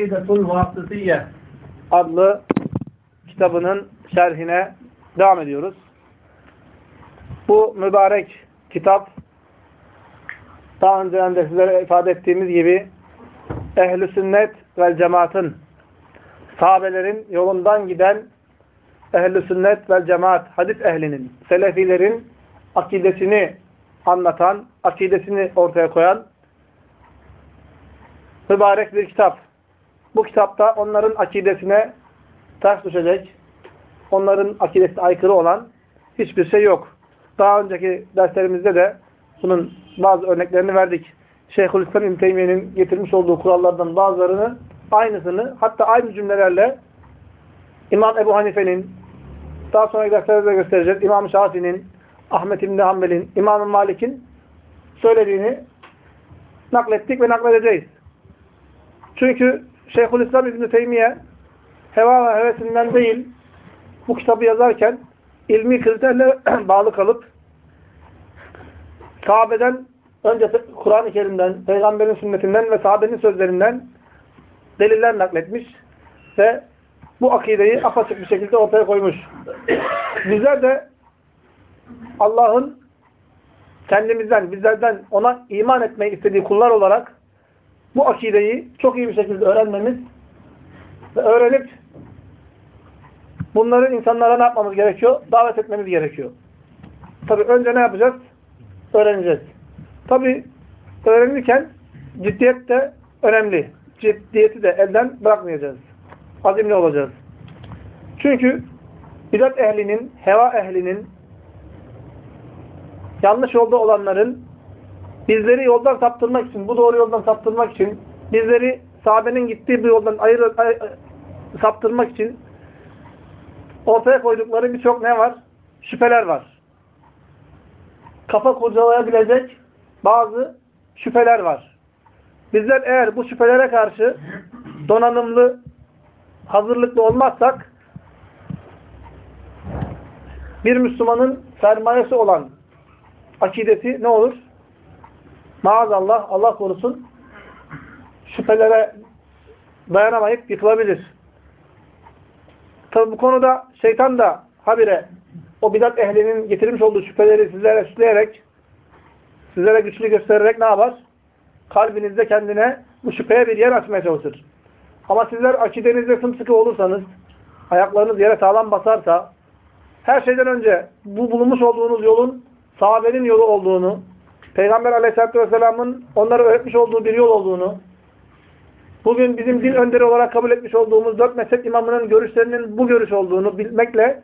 El-Akidetul Vasıtiye adlı kitabının şerhine devam ediyoruz. Bu mübarek kitap daha önceden de sizlere ifade ettiğimiz gibi ehl sünnet ve cemaatın sahabelerin yolundan giden ehl sünnet ve cemaat hadis ehlinin, selefilerin akidesini anlatan, akidesini ortaya koyan mübarek bir kitap. Bu kitapta onların akidesine ters düşecek, onların akidesine aykırı olan hiçbir şey yok. Daha önceki derslerimizde de bunun bazı örneklerini verdik. Şeyhülislam İbn getirmiş olduğu kurallardan bazılarını, aynısını, hatta aynı cümlelerle İmam Ebu Hanife'nin, daha sonra derslerde göstereceğiz, İmam Şafii'nin, Ahmet İbn Hanbel'in, İmam Malik'in söylediğini naklettik ve nakledeceğiz. Çünkü Şeyhülislam İbn Teymiye heva ve hevesinden değil bu kitabı yazarken ilmi kriterle bağlı kalıp sahabeden önce Kur'an-ı Kerim'den, Peygamberin sünnetinden ve sahabenin sözlerinden deliller nakletmiş ve bu akideyi apaçık bir şekilde ortaya koymuş. Bizler de Allah'ın kendimizden, bizlerden ona iman etmeyi istediği kullar olarak bu akideyi çok iyi bir şekilde öğrenmemiz ve öğrenip bunları insanlara ne yapmamız gerekiyor? Davet etmemiz gerekiyor. Tabi önce ne yapacağız? Öğreneceğiz. Tabi öğrenirken ciddiyet de önemli. Ciddiyeti de elden bırakmayacağız. Azimli olacağız. Çünkü bidat ehlinin, heva ehlinin, yanlış yolda olanların bizleri yoldan saptırmak için, bu doğru yoldan saptırmak için, bizleri sahabenin gittiği bir yoldan ayır, ayır, saptırmak için ortaya koydukları birçok ne var? Şüpheler var. Kafa kurcalayabilecek bazı şüpheler var. Bizler eğer bu şüphelere karşı donanımlı, hazırlıklı olmazsak bir Müslümanın sermayesi olan akidesi ne olur? Maazallah, Allah korusun şüphelere dayanamayıp yıkılabilir. Tabi bu konuda şeytan da habire o bidat ehlinin getirmiş olduğu şüpheleri sizlere süsleyerek sizlere güçlü göstererek ne yapar? Kalbinizde kendine bu şüpheye bir yer açmaya çalışır. Ama sizler akidenizde sımsıkı olursanız, ayaklarınız yere sağlam basarsa, her şeyden önce bu bulunmuş olduğunuz yolun sahabenin yolu olduğunu, Peygamber aleyhissalatü vesselamın onlara öğretmiş olduğu bir yol olduğunu, bugün bizim din önderi olarak kabul etmiş olduğumuz dört mezhep imamının görüşlerinin bu görüş olduğunu bilmekle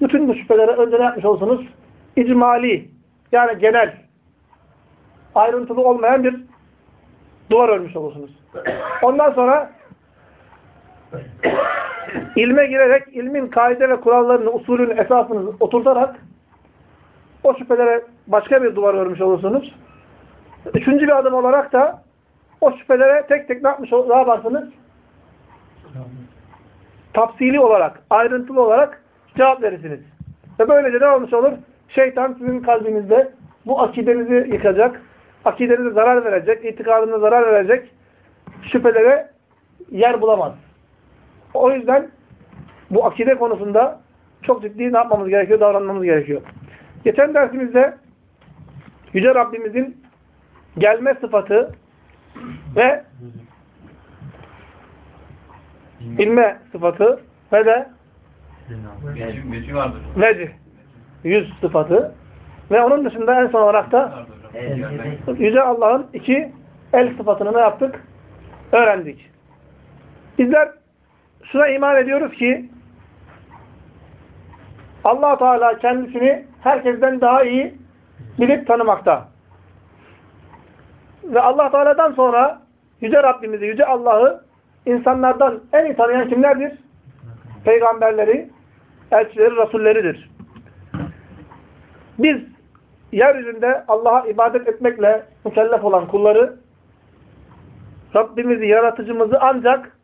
bütün bu şüphelere önce ne yapmış olsunuz? İcmali, yani genel, ayrıntılı olmayan bir duvar örmüş olursunuz. Ondan sonra ilme girerek, ilmin kaide ve kurallarını, usulünü, esasını oturtarak o şüphelere başka bir duvar örmüş olursunuz. Üçüncü bir adım olarak da o şüphelere tek tek ne yapmış ne yaparsınız? Tafsili olarak, ayrıntılı olarak cevap verirsiniz. Ve böylece ne olmuş olur? Şeytan sizin kalbinizde bu akidenizi yıkacak, akidenize zarar verecek, itikadınıza zarar verecek şüphelere yer bulamaz. O yüzden bu akide konusunda çok ciddi ne yapmamız gerekiyor? Davranmamız gerekiyor. Geçen dersimizde Yüce Rabbimizin gelme sıfatı ve inme sıfatı ve de vecih, yüz sıfatı ve onun dışında en son olarak da Yüce Allah'ın iki el sıfatını ne yaptık? Öğrendik. Bizler şuna iman ediyoruz ki allah Teala kendisini herkesten daha iyi bilip tanımakta. Ve allah Teala'dan sonra Yüce Rabbimizi, Yüce Allah'ı insanlardan en iyi tanıyan kimlerdir? Peygamberleri, elçileri, rasulleridir. Biz yeryüzünde Allah'a ibadet etmekle mükellef olan kulları Rabbimizi, yaratıcımızı ancak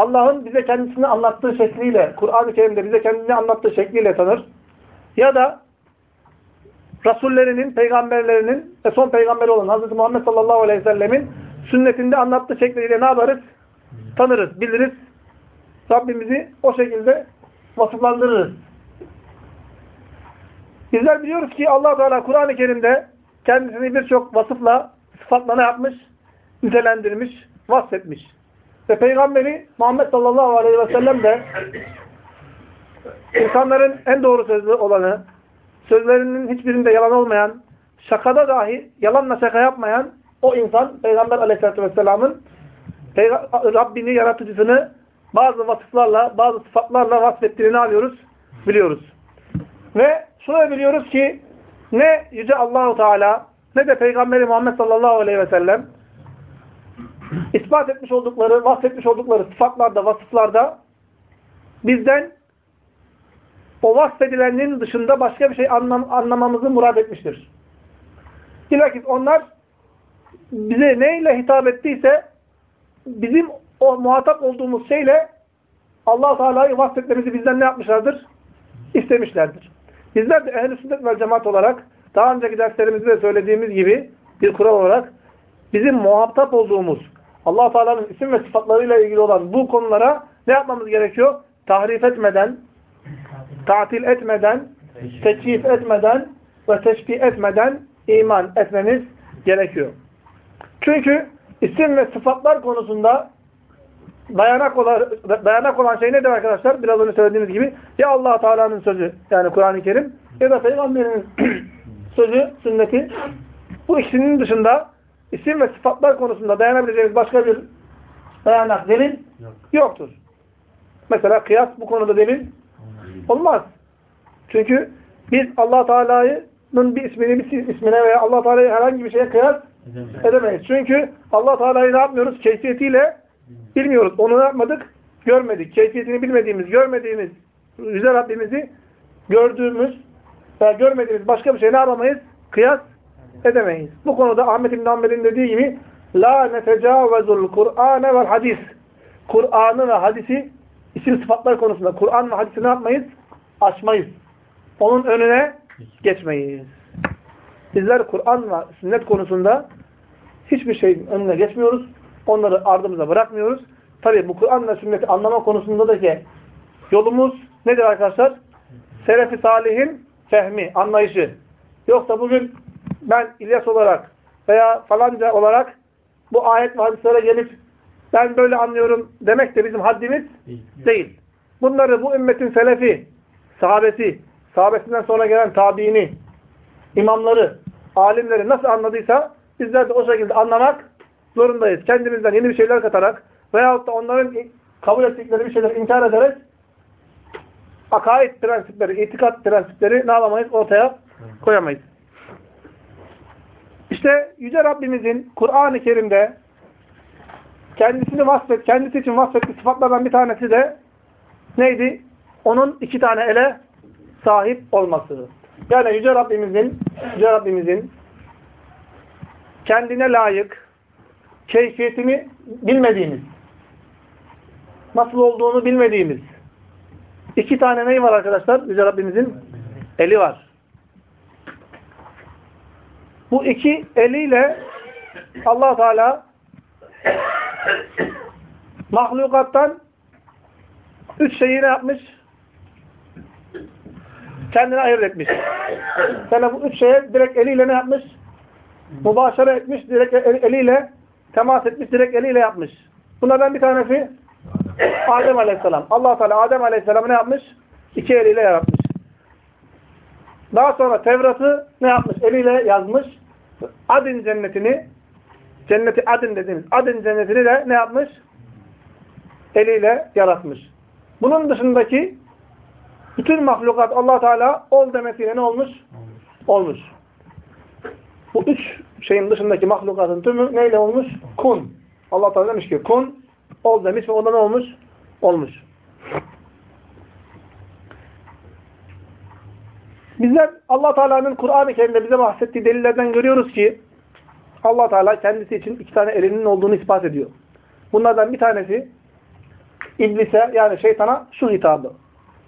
Allah'ın bize kendisini anlattığı şekliyle, Kur'an-ı Kerim'de bize kendini anlattığı şekliyle tanır. Ya da Rasullerinin, peygamberlerinin ve son peygamberi olan Hz. Muhammed sallallahu aleyhi ve sellemin sünnetinde anlattığı şekliyle ne yaparız? Tanırız, biliriz. Rabbimizi o şekilde vasıflandırırız. Bizler biliyoruz ki allah Teala Kur'an-ı Kerim'de kendisini birçok vasıfla, sıfatla ne yapmış? Nitelendirmiş, vasfetmiş. Ve Peygamberi Muhammed sallallahu aleyhi ve sellem de insanların en doğru sözlü olanı, sözlerinin hiçbirinde yalan olmayan, şakada dahi yalanla şaka yapmayan o insan Peygamber aleyhissalatü vesselamın Rabbini, yaratıcısını bazı vasıflarla, bazı sıfatlarla vasfettiğini alıyoruz, biliyoruz. Ve şunu biliyoruz ki ne Yüce Allahu Teala ne de Peygamberi Muhammed sallallahu aleyhi ve sellem ispat etmiş oldukları, vasfetmiş oldukları sıfatlarda, vasıflarda bizden o vasfedilenin dışında başka bir şey anlam anlamamızı murad etmiştir. Bilakis onlar bize neyle hitap ettiyse bizim o muhatap olduğumuz şeyle allah Teala'yı vasfetmemizi bizden ne yapmışlardır? İstemişlerdir. Bizler de ehl-i sünnet vel cemaat olarak daha önceki derslerimizde de söylediğimiz gibi bir kural olarak bizim muhatap olduğumuz allah Teala'nın isim ve sıfatlarıyla ilgili olan bu konulara ne yapmamız gerekiyor? Tahrif etmeden, tatil etmeden, teçhif etmeden ve teşbih etmeden iman etmemiz gerekiyor. Çünkü isim ve sıfatlar konusunda dayanak olan, dayanak olan şey nedir arkadaşlar? Biraz önce söylediğimiz gibi ya allah Teala'nın sözü yani Kur'an-ı Kerim ya da Peygamber'in sözü, sünneti bu ikisinin dışında isim ve sıfatlar konusunda dayanabileceğimiz başka bir dayanak, delil Yok. yoktur. Mesela kıyas bu konuda delil olmaz. Çünkü biz allah Teala'nın bir ismini bir ismine veya allah Teala'yı herhangi bir şeye kıyas edemeyiz. edemeyiz. Çünkü allah Teala'yı ne yapmıyoruz? Keyfiyetiyle bilmiyoruz. Onu ne yapmadık? Görmedik. Keyfiyetini bilmediğimiz, görmediğimiz Yüce Rabbimizi gördüğümüz veya görmediğimiz başka bir şey ne yapamayız? Kıyas edemeyiz. Bu konuda Ahmet İbn Hanbel'in dediği gibi La netecavvezul Kur'ane vel hadis. Kur'an'ı ve hadisi isim sıfatlar konusunda Kur'an ve hadisi ne yapmayız? Açmayız. Onun önüne geçmeyiz. Bizler Kur'an ve sünnet konusunda hiçbir şeyin önüne geçmiyoruz. Onları ardımıza bırakmıyoruz. Tabi bu Kur'an ve sünneti anlama konusunda da ki yolumuz nedir arkadaşlar? Selefi salihin fehmi, anlayışı. Yoksa bugün ben İlyas olarak veya falanca olarak bu ayet ve hadislere gelip ben böyle anlıyorum demek de bizim haddimiz değil. Bunları bu ümmetin selefi, sahabesi, sahabesinden sonra gelen tabiini, imamları, alimleri nasıl anladıysa bizler de o şekilde anlamak zorundayız. Kendimizden yeni bir şeyler katarak veyahut da onların kabul ettikleri bir şeyler inkar ederek akaid prensipleri, itikat prensipleri ne yapamayız? Ortaya koyamayız. İşte Yüce Rabbimizin Kur'an-ı Kerim'de kendisini vasfet, kendisi için vasfettiği sıfatlardan bir tanesi de neydi? Onun iki tane ele sahip olması. Yani Yüce Rabbimizin Yüce Rabbimizin kendine layık keyfiyetini bilmediğimiz nasıl olduğunu bilmediğimiz iki tane neyi var arkadaşlar? Yüce Rabbimizin eli var. Bu iki eliyle allah Teala mahlukattan üç şeyi ne yapmış? Kendine ayırt etmiş. Yani bu üç şeye direkt eliyle ne yapmış? Mübaşara etmiş, direkt eliyle temas etmiş, direkt eliyle yapmış. Bunlardan bir tanesi Adem Aleyhisselam. allah Teala Adem Aleyhisselam'ı ne yapmış? İki eliyle yaratmış. Daha sonra Tevrat'ı ne yapmış? Eliyle yazmış. Adin cennetini cenneti Adin dediğimiz Adin cennetini de ne yapmış? Eliyle yaratmış. Bunun dışındaki bütün mahlukat allah Teala ol demesiyle ne olmuş? Olmuş. Bu üç şeyin dışındaki mahlukatın tümü neyle olmuş? Kun. allah Teala demiş ki kun ol demiş ve onda ne olmuş? Olmuş. Bizler allah Teala'nın Kur'an-ı Kerim'de bize bahsettiği delillerden görüyoruz ki allah Teala kendisi için iki tane elinin olduğunu ispat ediyor. Bunlardan bir tanesi iblise yani şeytana şu hitabı.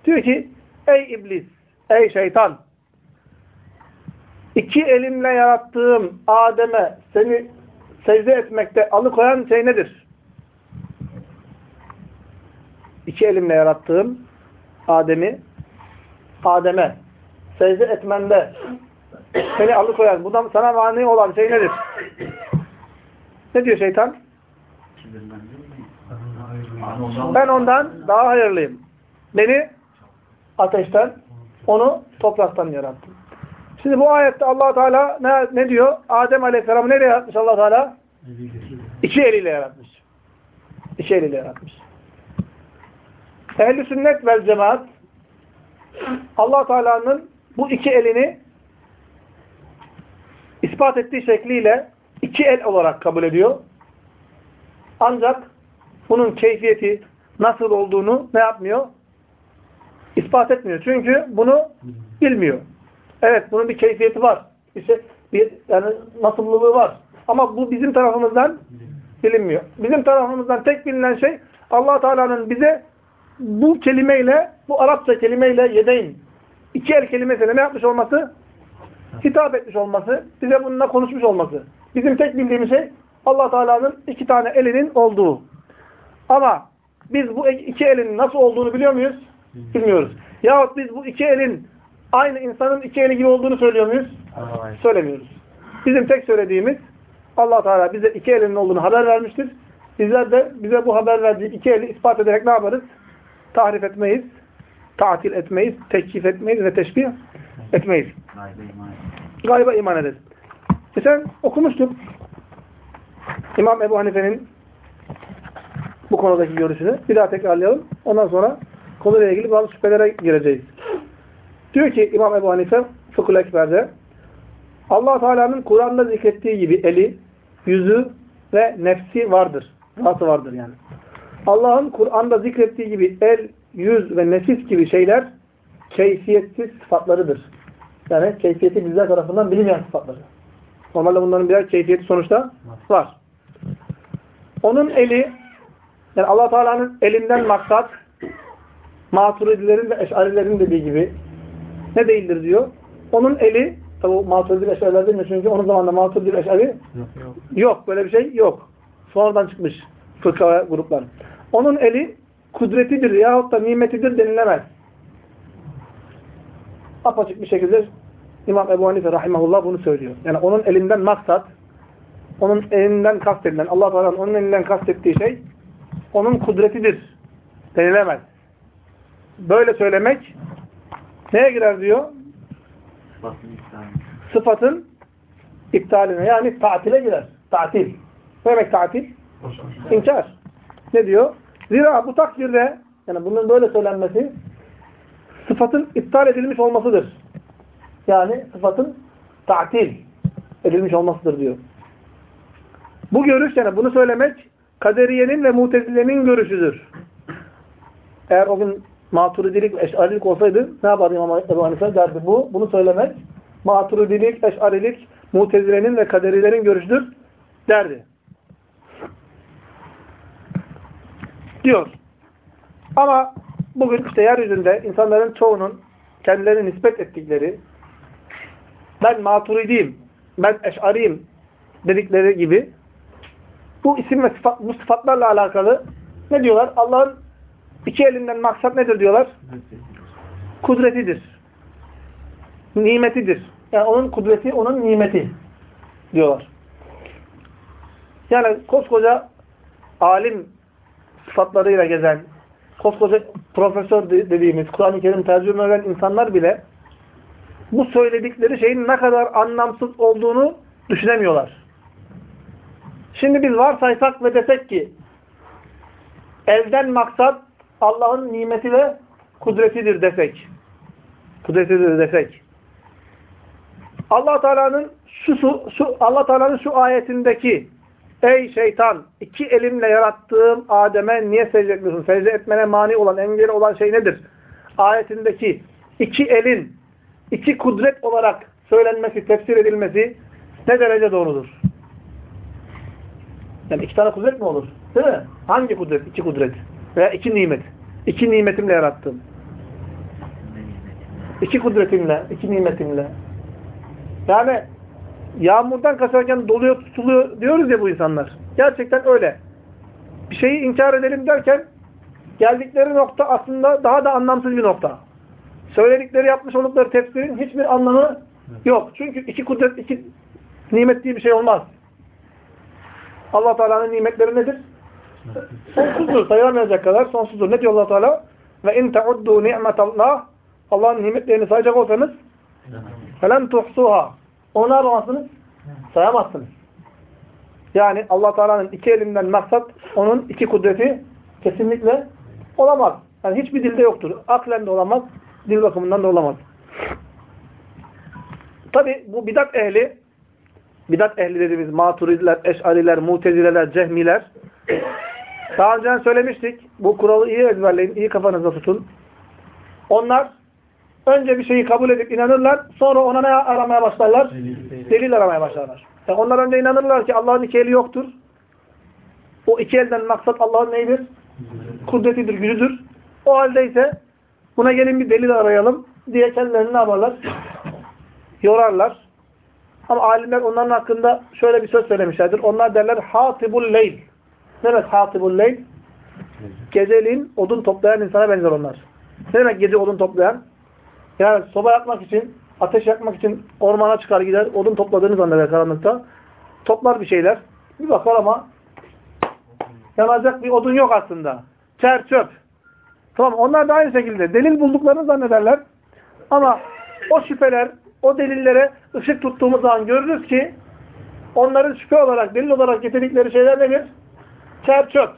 Diyor ki ey iblis, ey şeytan iki elimle yarattığım Adem'e seni secde etmekte alıkoyan şey nedir? İki elimle yarattığım Adem'i Adem'e secde etmende seni alıkoyan, bundan sana mani olan şey nedir? Ne diyor şeytan? Ben ondan daha hayırlıyım. Beni ateşten, onu topraktan yarattım. Şimdi bu ayette allah Teala ne, ne diyor? Adem Aleyhisselam'ı nereye yaratmış allah Teala? İki eliyle yaratmış. İki eliyle yaratmış. Ehl-i sünnet vel cemaat allah Teala'nın bu iki elini ispat ettiği şekliyle iki el olarak kabul ediyor. Ancak bunun keyfiyeti nasıl olduğunu ne yapmıyor? İspat etmiyor. Çünkü bunu bilmiyor. Evet bunun bir keyfiyeti var. İşte bir yani nasıllılığı var. Ama bu bizim tarafımızdan bilinmiyor. Bizim tarafımızdan tek bilinen şey Allah Teala'nın bize bu kelimeyle, bu Arapça kelimeyle yedeyn, iki el kelimesiyle ne yapmış olması? Hitap etmiş olması, bize bununla konuşmuş olması. Bizim tek bildiğimiz şey Allah Teala'nın iki tane elinin olduğu. Ama biz bu iki elin nasıl olduğunu biliyor muyuz? Bilmiyoruz. Yahut biz bu iki elin aynı insanın iki eli gibi olduğunu söylüyor muyuz? Söylemiyoruz. Bizim tek söylediğimiz allah Teala bize iki elinin olduğunu haber vermiştir. Bizler de bize bu haber verdiği iki eli ispat ederek ne yaparız? Tahrif etmeyiz, tatil etmeyiz, tekif etmeyiz ve teşbih etmeyiz. Gayba iman ederiz. Geçen okumuştuk İmam Ebu Hanife'nin bu konudaki görüşünü. Bir daha tekrarlayalım. Ondan sonra konuyla ilgili bazı şüphelere gireceğiz. Diyor ki İmam Ebu Hanife Fıkhul Ekber'de allah Teala'nın Kur'an'da zikrettiği gibi eli, yüzü ve nefsi vardır. Zatı vardır yani. Allah'ın Kur'an'da zikrettiği gibi el, yüz ve nefis gibi şeyler keyfiyetsiz sıfatlarıdır. Yani keyfiyeti bizler tarafından bilinmeyen sıfatları. Normalde bunların birer keyfiyeti sonuçta var. Onun eli, yani allah Teala'nın elinden maksat, maturidilerin ve eşarilerin dediği gibi ne değildir diyor. Onun eli, tabi maturidi ve eşariler demiyor çünkü onun zamanında maturidi ve eşari yok, yok. yok. Böyle bir şey yok. Sonradan çıkmış fırka gruplar. Onun eli kudretidir yahut da nimetidir denilemez. Apaçık bir şekilde İmam Ebu Hanife rahimahullah bunu söylüyor. Yani onun elinden maksat, onun elinden kastedilen, Allah Teala'nın onun elinden kastettiği şey onun kudretidir denilemez. Böyle söylemek neye girer diyor? Sıfatın iptaline yani tatile girer. Tatil. Ne demek tatil? İnkar. Ne diyor? Zira bu takdirde yani bunun böyle söylenmesi sıfatın iptal edilmiş olmasıdır. Yani sıfatın tatil edilmiş olmasıdır diyor. Bu görüş yani bunu söylemek kaderiyenin ve mutezilenin görüşüdür. Eğer o gün maturidilik ve eşarilik olsaydı ne yapardı İmam Ebu Hanife derdi bu. Bunu söylemek maturidilik, eşarilik, mutezilenin ve kaderilerin görüşüdür derdi. Diyor. Ama bugün işte yeryüzünde insanların çoğunun kendilerini nispet ettikleri ben maturidiyim, ben eşariyim dedikleri gibi bu isim ve sıfat, bu sıfatlarla alakalı ne diyorlar? Allah'ın iki elinden maksat nedir diyorlar? Kudretidir. Nimetidir. Yani onun kudreti, onun nimeti diyorlar. Yani koskoca alim sıfatlarıyla gezen, koskoca profesör dediğimiz, Kur'an-ı Kerim tercüme eden insanlar bile bu söyledikleri şeyin ne kadar anlamsız olduğunu düşünemiyorlar. Şimdi biz varsaysak ve desek ki elden maksat Allah'ın nimeti ve kudretidir desek. Kudretidir desek. Allah Teala'nın şu, şu Allah Teala'nın şu ayetindeki Ey şeytan iki elimle yarattığım Adem'e niye secde etmiyorsun? Secde etmene mani olan, engel olan şey nedir? Ayetindeki iki elin iki kudret olarak söylenmesi, tefsir edilmesi ne derece doğrudur? Yani iki tane kudret mi olur? Değil mi? Hangi kudret? İki kudret. Veya iki nimet. İki nimetimle yarattım. İki kudretimle, iki nimetimle. Yani Yağmurdan kaçarken doluyor tutuluyor diyoruz ya bu insanlar. Gerçekten öyle. Bir şeyi inkar edelim derken geldikleri nokta aslında daha da anlamsız bir nokta. Söyledikleri yapmış oldukları tefsirin hiçbir anlamı yok. Çünkü iki kudret, iki nimet diye bir şey olmaz. allah Teala'nın nimetleri nedir? Sonsuzdur. Sayılamayacak kadar sonsuzdur. Ne diyor allah Teala? Ve in teuddu ni'metallah Allah'ın nimetlerini sayacak olsanız felen tuhsuha yapamazsınız? Sayamazsınız. Yani allah Teala'nın iki elinden maksat onun iki kudreti kesinlikle olamaz. Yani hiçbir dilde yoktur. Aklen de olamaz, dil bakımından da olamaz. Tabi bu bidat ehli, bidat ehli dediğimiz maturidiler, eşariler, mutezileler, cehmiler, daha önceden söylemiştik. Bu kuralı iyi ezberleyin, iyi kafanızda tutun. Onlar önce bir şeyi kabul edip inanırlar, sonra ona ne aramaya başlarlar? Delil aramaya başlarlar. Yani onlar önce inanırlar ki Allah'ın iki eli yoktur. O iki elden maksat Allah'ın neydir? Kudretidir, gücüdür. O halde ise buna gelin bir delil arayalım diye kendilerini ne yaparlar? Yorarlar. Ama alimler onların hakkında şöyle bir söz söylemişlerdir. Onlar derler hatibul leyl. Ne demek hatibul leyl? Geceliğin odun toplayan insana benzer onlar. Ne demek gece odun toplayan? Yani soba yakmak için, ateş yakmak için ormana çıkar gider, odun topladığını zanneder karanlıkta. Toplar bir şeyler. Bir bakar ama yanacak bir odun yok aslında. Çer çöp. Tamam onlar da aynı şekilde delil bulduklarını zannederler. Ama o şüpheler, o delillere ışık tuttuğumuz zaman görürüz ki onların şüphe olarak, delil olarak getirdikleri şeyler nedir? Çer çöp.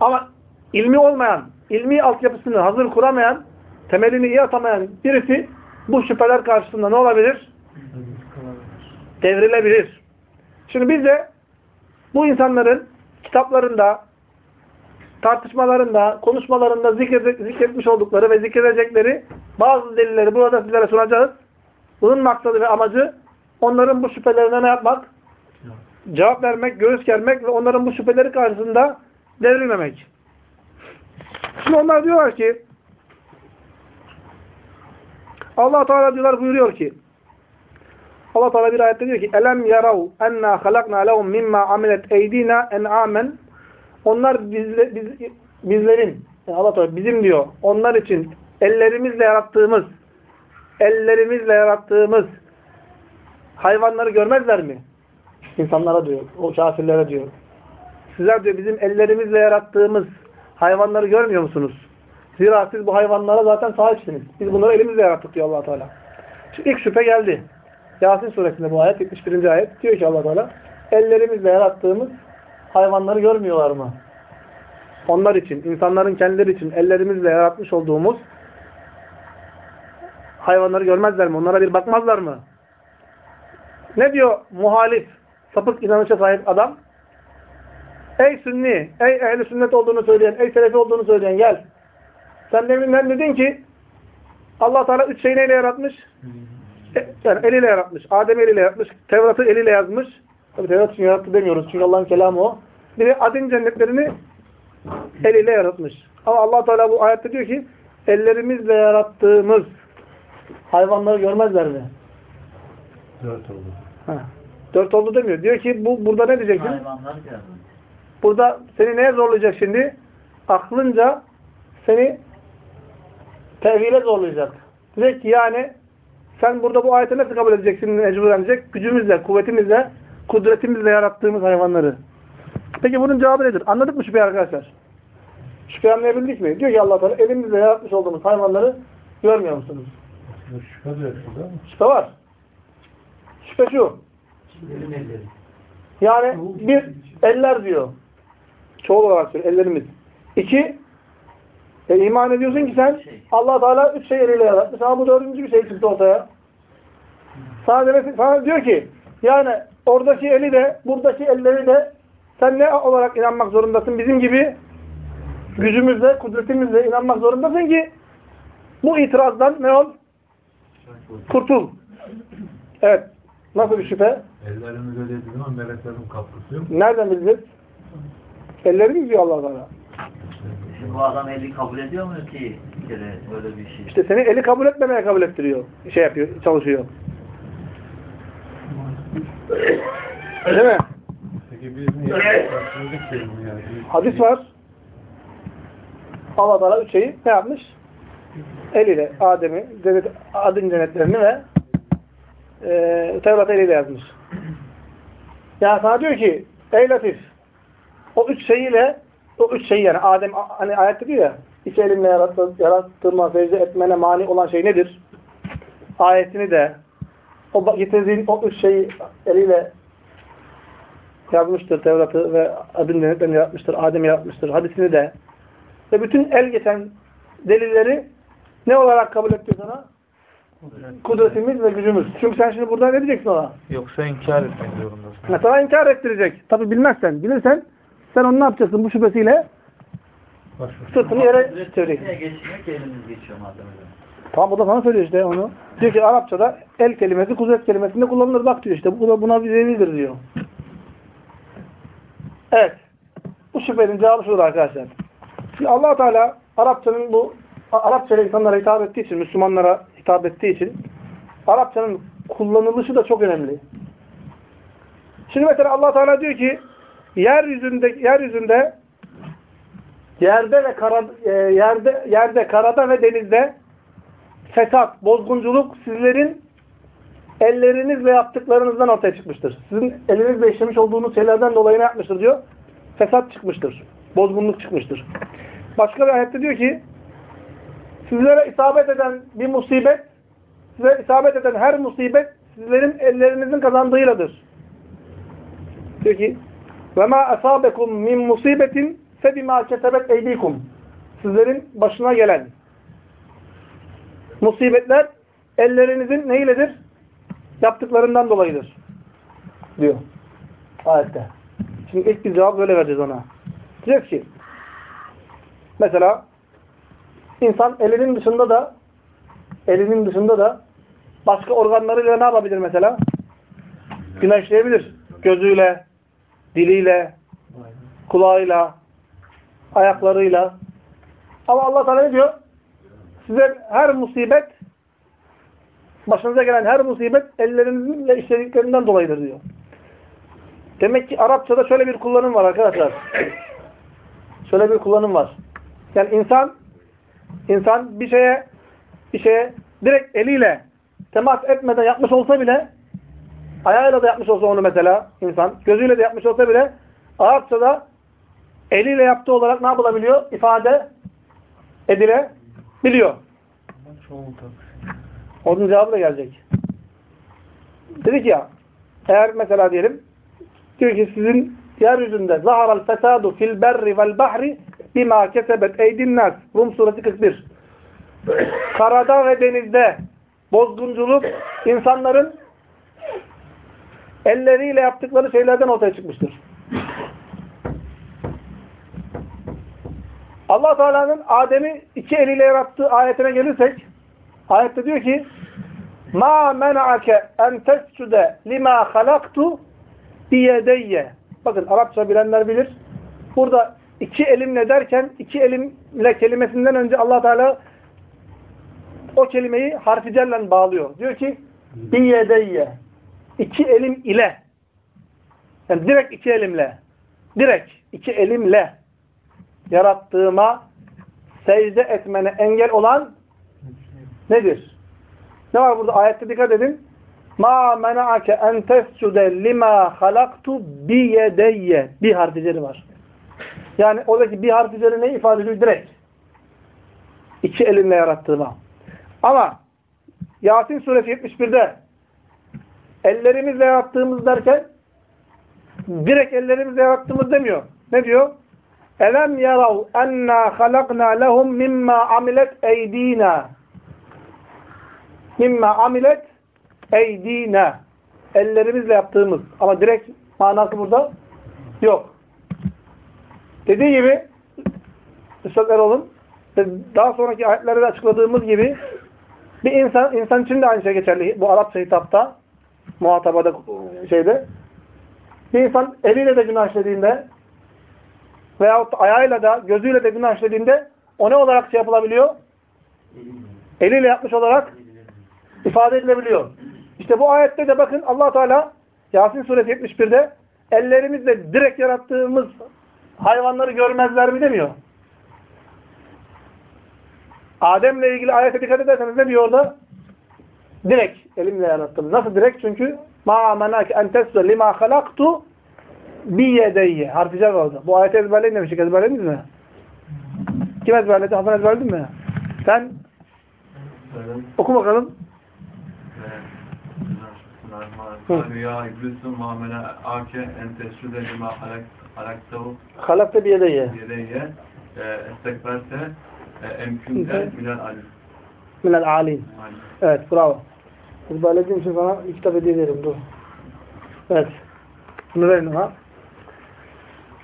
Ama ilmi olmayan, ilmi altyapısını hazır kuramayan, temelini iyi atamayan birisi bu şüpheler karşısında ne olabilir? Devrilebilir. Şimdi biz de bu insanların kitaplarında, tartışmalarında, konuşmalarında zikret, zikretmiş oldukları ve zikredecekleri bazı delilleri burada sizlere sunacağız. Bunun maksadı ve amacı onların bu şüphelerine ne yapmak? Cevap vermek, göğüs germek ve onların bu şüpheleri karşısında devrilmemek. Şimdi onlar diyorlar ki Allah Teala diyorlar buyuruyor ki Allah Teala bir ayette diyor ki elem yarav enna halakna lehum mimma amilet eydina en'amen onlar bizle, biz, bizlerin yani Allah Teala bizim diyor onlar için ellerimizle yarattığımız ellerimizle yarattığımız hayvanları görmezler mi? İnsanlara diyor. O kafirlere diyor. Sizler diyor bizim ellerimizle yarattığımız hayvanları görmüyor musunuz? Zira siz bu hayvanlara zaten sahipsiniz. Biz bunları elimizle yarattık diyor allah Teala. Şimdi ilk şüphe geldi. Yasin suresinde bu ayet, 71. ayet. Diyor ki allah Teala ellerimizle yarattığımız hayvanları görmüyorlar mı? Onlar için, insanların kendileri için ellerimizle yaratmış olduğumuz hayvanları görmezler mi? Onlara bir bakmazlar mı? Ne diyor muhalif, sapık inanışa sahip adam? Ey sünni, ey ehli sünnet olduğunu söyleyen, ey selefi olduğunu söyleyen gel. Sen deminden dedin ki allah Teala üç şeyi neyle yaratmış? E, yani eliyle yaratmış. Adem eliyle yaratmış. Tevrat'ı eliyle yazmış. Tabi Tevrat için yarattı demiyoruz. Çünkü Allah'ın kelamı o. Bir de adin cennetlerini eliyle yaratmış. Ama allah Teala bu ayette diyor ki ellerimizle yarattığımız hayvanları görmezler mi? Dört oldu. Ha. Dört oldu demiyor. Diyor ki bu burada ne diyeceksin? Hayvanlar. Burada seni neye zorlayacak şimdi? Aklınca seni tevhile zorlayacak. Diyecek ki yani sen burada bu ayeti nasıl kabul edeceksin mecburen diyecek? Gücümüzle, kuvvetimizle, kudretimizle yarattığımız hayvanları. Peki bunun cevabı nedir? Anladık mı şüpheyi arkadaşlar? Şüphe anlayabildik mi? Diyor ki allah Teala elimizle yaratmış olduğumuz hayvanları görmüyor musunuz? Şüphe de yok burada ama. Şüphe var. Şüphe şu. Yani bir eller diyor. Çoğul olarak söylüyor. Ellerimiz. İki e, iman ediyorsun ki sen allah Teala üç şey eliyle yaratmış. Ama bu dördüncü bir şey çıktı ortaya. Sana, demek, sana diyor ki yani oradaki eli de buradaki elleri de sen ne olarak inanmak zorundasın? Bizim gibi gücümüzle, kudretimizle inanmak zorundasın ki bu itirazdan ne ol? Kurtul. Evet. Nasıl bir şüphe? Ellerimiz öyle dediği zaman meleklerin kapısı yok. Nereden bileceğiz? Ellerimiz diyor allah Teala. Şimdi bu adam eli kabul ediyor mu ki bir kere böyle bir şey? İşte seni eli kabul etmemeye kabul ettiriyor. Şey yapıyor, çalışıyor. Değil mi? Peki biz niye yani? Hadis var. Allah Teala üç şeyi ne yapmış? Eliyle Adem'i, cennet, adın cennetlerini ve e, Tevrat eliyle yazmış. Yani sana diyor ki ey Latif o üç şeyiyle o üç şeyi yani Adem hani ayette diyor ya iki elimle yarattı, yarattığıma secde etmene mani olan şey nedir? Ayetini de o getirdiğin o üç şeyi eliyle yazmıştır Tevrat'ı ve adın cennetlerini yaratmıştır, Adem'i yaratmıştır. Hadisini de ve bütün el geçen delilleri ne olarak kabul ediyor sana? Kudretimiz ve gücümüz. Çünkü sen şimdi burada ne diyeceksin ona? Yoksa inkar etmek zorundasın. Ha, Sana inkar ettirecek. Tabi bilmezsen, bilirsen sen onu ne yapacaksın bu şüphesiyle? Sırtını yere çevireceksin. geçmiyor ki elimiz geçiyor madem. Tamam o da sana söylüyor işte onu. Diyor ki Arapçada el kelimesi kudret kelimesinde kullanılır bak diyor işte. Bu da buna bir delildir diyor. Evet. Bu şüphenin cevabı şudur arkadaşlar. Şimdi allah Teala Arapçanın bu Arapça insanlara hitap ettiği için, Müslümanlara hitap ettiği için Arapçanın kullanılışı da çok önemli. Şimdi mesela allah Teala diyor ki yeryüzünde yeryüzünde yerde ve kara, e, yerde yerde karada ve denizde fesat, bozgunculuk sizlerin ellerinizle yaptıklarınızdan ortaya çıkmıştır. Sizin elinizle işlemiş olduğunuz şeylerden dolayı ne yapmıştır diyor? Fesat çıkmıştır. Bozgunluk çıkmıştır. Başka bir ayette diyor ki sizlere isabet eden bir musibet size isabet eden her musibet sizlerin ellerinizin kazandığıyladır. Diyor ki ve ma asabekum min musibetin fe bima kesebet eydikum. Sizlerin başına gelen musibetler ellerinizin neyledir? Yaptıklarından dolayıdır. Diyor. Ayette. Şimdi ilk bir cevap böyle vereceğiz ona. Diyecek ki mesela insan elinin dışında da elinin dışında da başka organlarıyla ne yapabilir mesela? Günah işleyebilir. Gözüyle, diliyle, kulağıyla, ayaklarıyla. Ama Allah Teala ne diyor? Size her musibet başınıza gelen her musibet ellerinizle işlediklerinden dolayıdır diyor. Demek ki Arapçada şöyle bir kullanım var arkadaşlar. Şöyle bir kullanım var. Yani insan insan bir şeye bir şeye direkt eliyle temas etmeden yapmış olsa bile ayağıyla da yapmış olsa onu mesela insan, gözüyle de yapmış olsa bile Arapçada eliyle yaptığı olarak ne yapılabiliyor? İfade edilebiliyor. Onun cevabı da gelecek. Dedik ya, eğer mesela diyelim, diyor ki sizin yeryüzünde zaharal fesadu fil berri vel bahri bima kesebet eydin nas. Rum suresi 41. Karada ve denizde bozgunculuk insanların elleriyle yaptıkları şeylerden ortaya çıkmıştır. allah Teala'nın Adem'i iki eliyle yarattığı ayetine gelirsek ayette diyor ki ma mena'ake en tescude lima halaktu biyedeyye bakın Arapça bilenler bilir burada iki elimle derken iki elimle kelimesinden önce allah Teala o kelimeyi harfi cerle bağlıyor. Diyor ki biyedeyye iki elim ile yani direkt iki elimle direkt iki elimle yarattığıma secde etmene engel olan nedir? Ne var burada? Ayette dikkat edin. Ma mena'ake en tescude lima halaktu bi yedeyye. Bir harficeri var. Yani oradaki bir harficeri ne ifade ediyor? Direkt. İki elimle yarattığıma. Ama Yasin suresi 71'de ellerimizle yarattığımız derken direkt ellerimizle yarattığımız demiyor. Ne diyor? Elem yarav enna halakna lehum mimma amilet eydina. Mimma amilet eydina. Ellerimizle yaptığımız. Ama direkt manası burada yok. Dediği gibi Üstad Erol'un daha sonraki ayetlerde de açıkladığımız gibi bir insan insan için de aynı şey geçerli. Bu Arapça hitapta muhatabada şeyde bir insan eliyle de günah işlediğinde veyahut ayağıyla da gözüyle de günah işlediğinde o ne olarak şey yapılabiliyor? Eliyle yapmış olarak ifade edilebiliyor. İşte bu ayette de bakın allah Teala Yasin suresi 71'de ellerimizle direkt yarattığımız hayvanları görmezler mi demiyor. Adem'le ilgili ayete dikkat ederseniz ne diyor orada? direkt elimle yarattım. Nasıl direkt? Çünkü ma manak en tesve lima halaktu bi yedeyye. Harfi cer oldu. Bu ayeti ezberleyin demiştik. Ezberlediniz mi? Kim ezberledi? Hafan ezberledin mi? Sen oku bakalım. Rüya iblisu mâmene âke en tesvide lima halaktavu halakta bi yedeyye. Yedeyye. Ee, estekberte e, emkünte minel alim. Minel alim. Evet bravo. Ezberlediğim için sana bir kitap hediye ederim. Dur. Evet. Bunu verin ona.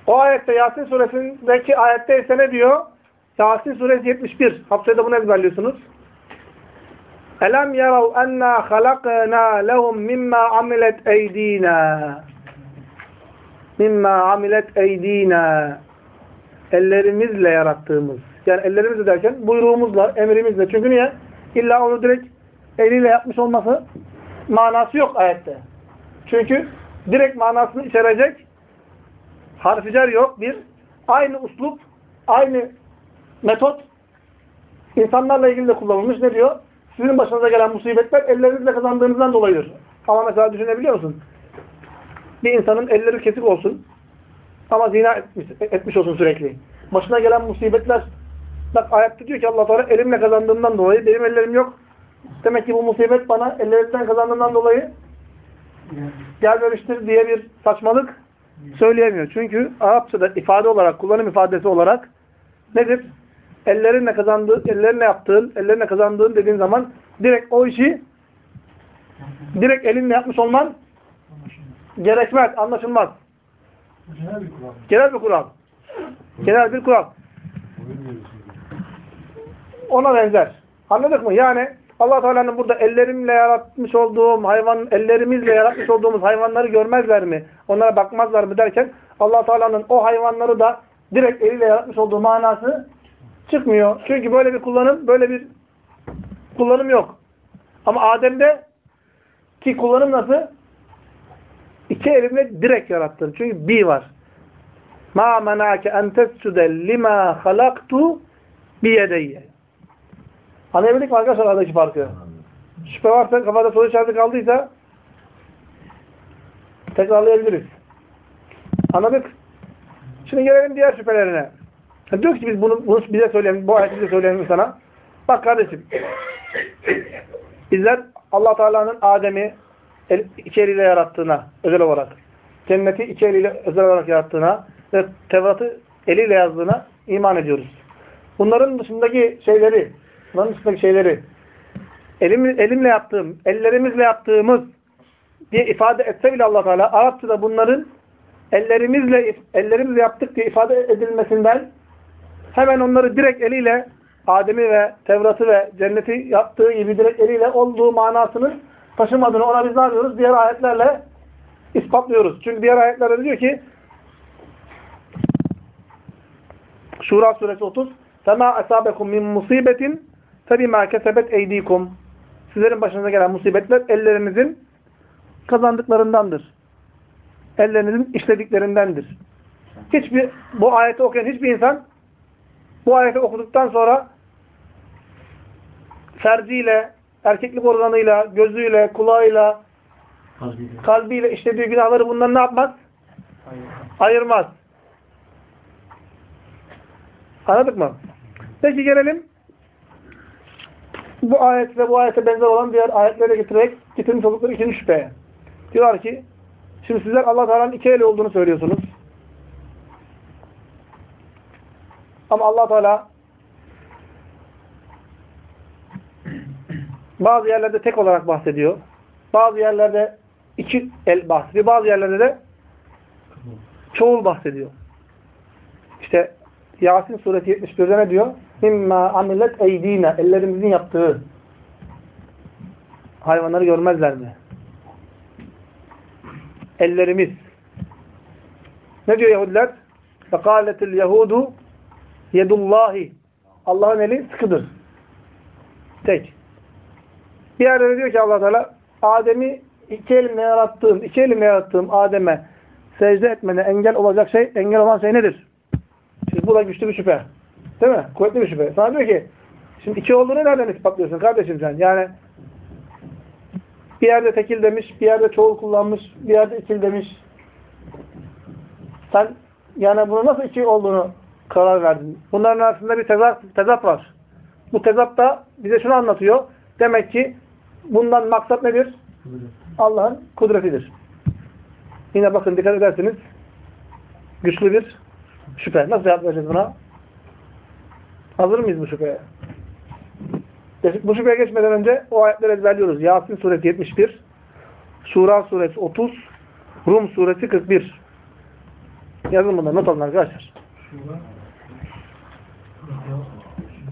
O ayette Yasin suresindeki ayette ise ne diyor? Yasin suresi 71. Haftada bunu ezberliyorsunuz. Elem yarav enna halakna lehum mimma amilet eydina. Mimma amilet eydina. Ellerimizle yarattığımız. Yani ellerimizle derken buyruğumuzla, emrimizle. Çünkü niye? İlla onu direkt eliyle yapmış olması manası yok ayette. Çünkü direkt manasını içerecek harficer yok. Bir, aynı uslup, aynı metot insanlarla ilgili de kullanılmış. Ne diyor? Sizin başınıza gelen musibetler ellerinizle kazandığınızdan dolayıdır. Ama mesela düşünebiliyor musun? Bir insanın elleri kesik olsun ama zina etmiş, etmiş olsun sürekli. Başına gelen musibetler bak ayette diyor ki Allah Teala elimle kazandığımdan dolayı benim ellerim yok. Demek ki bu musibet bana ellerimden kazandığımdan dolayı gelmemiştir diye bir saçmalık söyleyemiyor. Çünkü Arapçada ifade olarak, kullanım ifadesi olarak nedir? Ellerinle kazandığı, ellerinle yaptığın, ellerinle kazandığın dediğin zaman direkt o işi direkt elinle yapmış olman gerekmez, anlaşılmaz. Genel bir kural. Genel bir kural. Genel bir kural. Ona benzer. Anladık mı? Yani allah Teala'nın burada ellerimle yaratmış olduğum hayvan, ellerimizle yaratmış olduğumuz hayvanları görmezler mi? Onlara bakmazlar mı derken allah Teala'nın o hayvanları da direkt eliyle yaratmış olduğu manası çıkmıyor. Çünkü böyle bir kullanım, böyle bir kullanım yok. Ama Adem'de ki kullanım nasıl? İki elimle direkt yarattım. Çünkü bir var. Ma menake en tescude lima halaktu biyedeyye. Anlayabildik mi arkadaşlar aradaki farkı? Şüphe varsa, kafada soru işareti kaldıysa tekrarlayabiliriz. Anladık? Şimdi gelelim diğer şüphelerine. Diyor ki biz bunu, bunu bize söyleyelim, bu ayeti bize söyleyelim sana. Bak kardeşim, bizler allah Teala'nın Adem'i iki eliyle yarattığına, özel olarak, cenneti iki eliyle özel olarak yarattığına ve Tevrat'ı eliyle yazdığına iman ediyoruz. Bunların dışındaki şeyleri, bunların dışındaki şeyleri elim, elimle yaptığım, ellerimizle yaptığımız diye ifade etse bile allah Teala Arapçada bunların ellerimizle ellerimizle yaptık diye ifade edilmesinden hemen onları direkt eliyle Adem'i ve Tevrat'ı ve cenneti yaptığı gibi direkt eliyle olduğu manasını taşımadığını ona biz ne yapıyoruz? Diğer ayetlerle ispatlıyoruz. Çünkü diğer ayetlerde diyor ki Şura suresi 30 فَمَا أَسَابَكُمْ مِنْ مُصِيبَةٍ فَبِمَا كَسَبَتْ اَيْد۪يكُمْ Sizlerin başınıza gelen musibetler ellerinizin kazandıklarındandır. Ellerinizin işlediklerindendir. Hiçbir, bu ayeti okuyan hiçbir insan bu ayeti okuduktan sonra ferciyle, erkeklik organıyla, gözüyle, kulağıyla, kalbiyle işlediği günahları bundan ne yapmaz? Ayırmaz. Anladık mı? Peki gelelim bu ayet ve bu ayete benzer olan diğer ayetleri getirerek getirmiş oldukları ikinci şüpheye. Diyorlar ki şimdi sizler Allah Teala'nın iki eli olduğunu söylüyorsunuz. Ama Allah Teala bazı yerlerde tek olarak bahsediyor. Bazı yerlerde iki el bahsediyor. Bazı yerlerde de çoğul bahsediyor. İşte Yasin suresi 71'de ne diyor? İmma amilet eydina ellerimizin yaptığı hayvanları görmezler mi? Ellerimiz. Ne diyor Yahudiler? Fekaletil Yahudu yedullahi. Allah'ın eli sıkıdır. Tek. Bir yerde de diyor ki Allah Teala Adem'i iki elimle yarattığım, iki elimle yarattığım Adem'e secde etmene engel olacak şey, engel olan şey nedir? Şimdi bu da güçlü bir şüphe. Değil mi? Kuvvetli bir şüphe. Sana diyor ki, şimdi iki olduğunu nereden ispatlıyorsun kardeşim sen? Yani bir yerde tekil demiş, bir yerde çoğul kullanmış, bir yerde ikil demiş. Sen yani bunu nasıl iki olduğunu karar verdin? Bunların arasında bir tezat, tezat var. Bu tezat da bize şunu anlatıyor. Demek ki bundan maksat nedir? Allah'ın kudretidir. Yine bakın dikkat edersiniz. Güçlü bir şüphe. Nasıl cevap vereceğiz buna? Hazır mıyız bu şüpheye? Bu şüpheye geçmeden önce o ayetleri ezberliyoruz. Yasin suresi 71, Şura suresi 30, Rum suresi 41. Yazın bunları not alın arkadaşlar. Şurada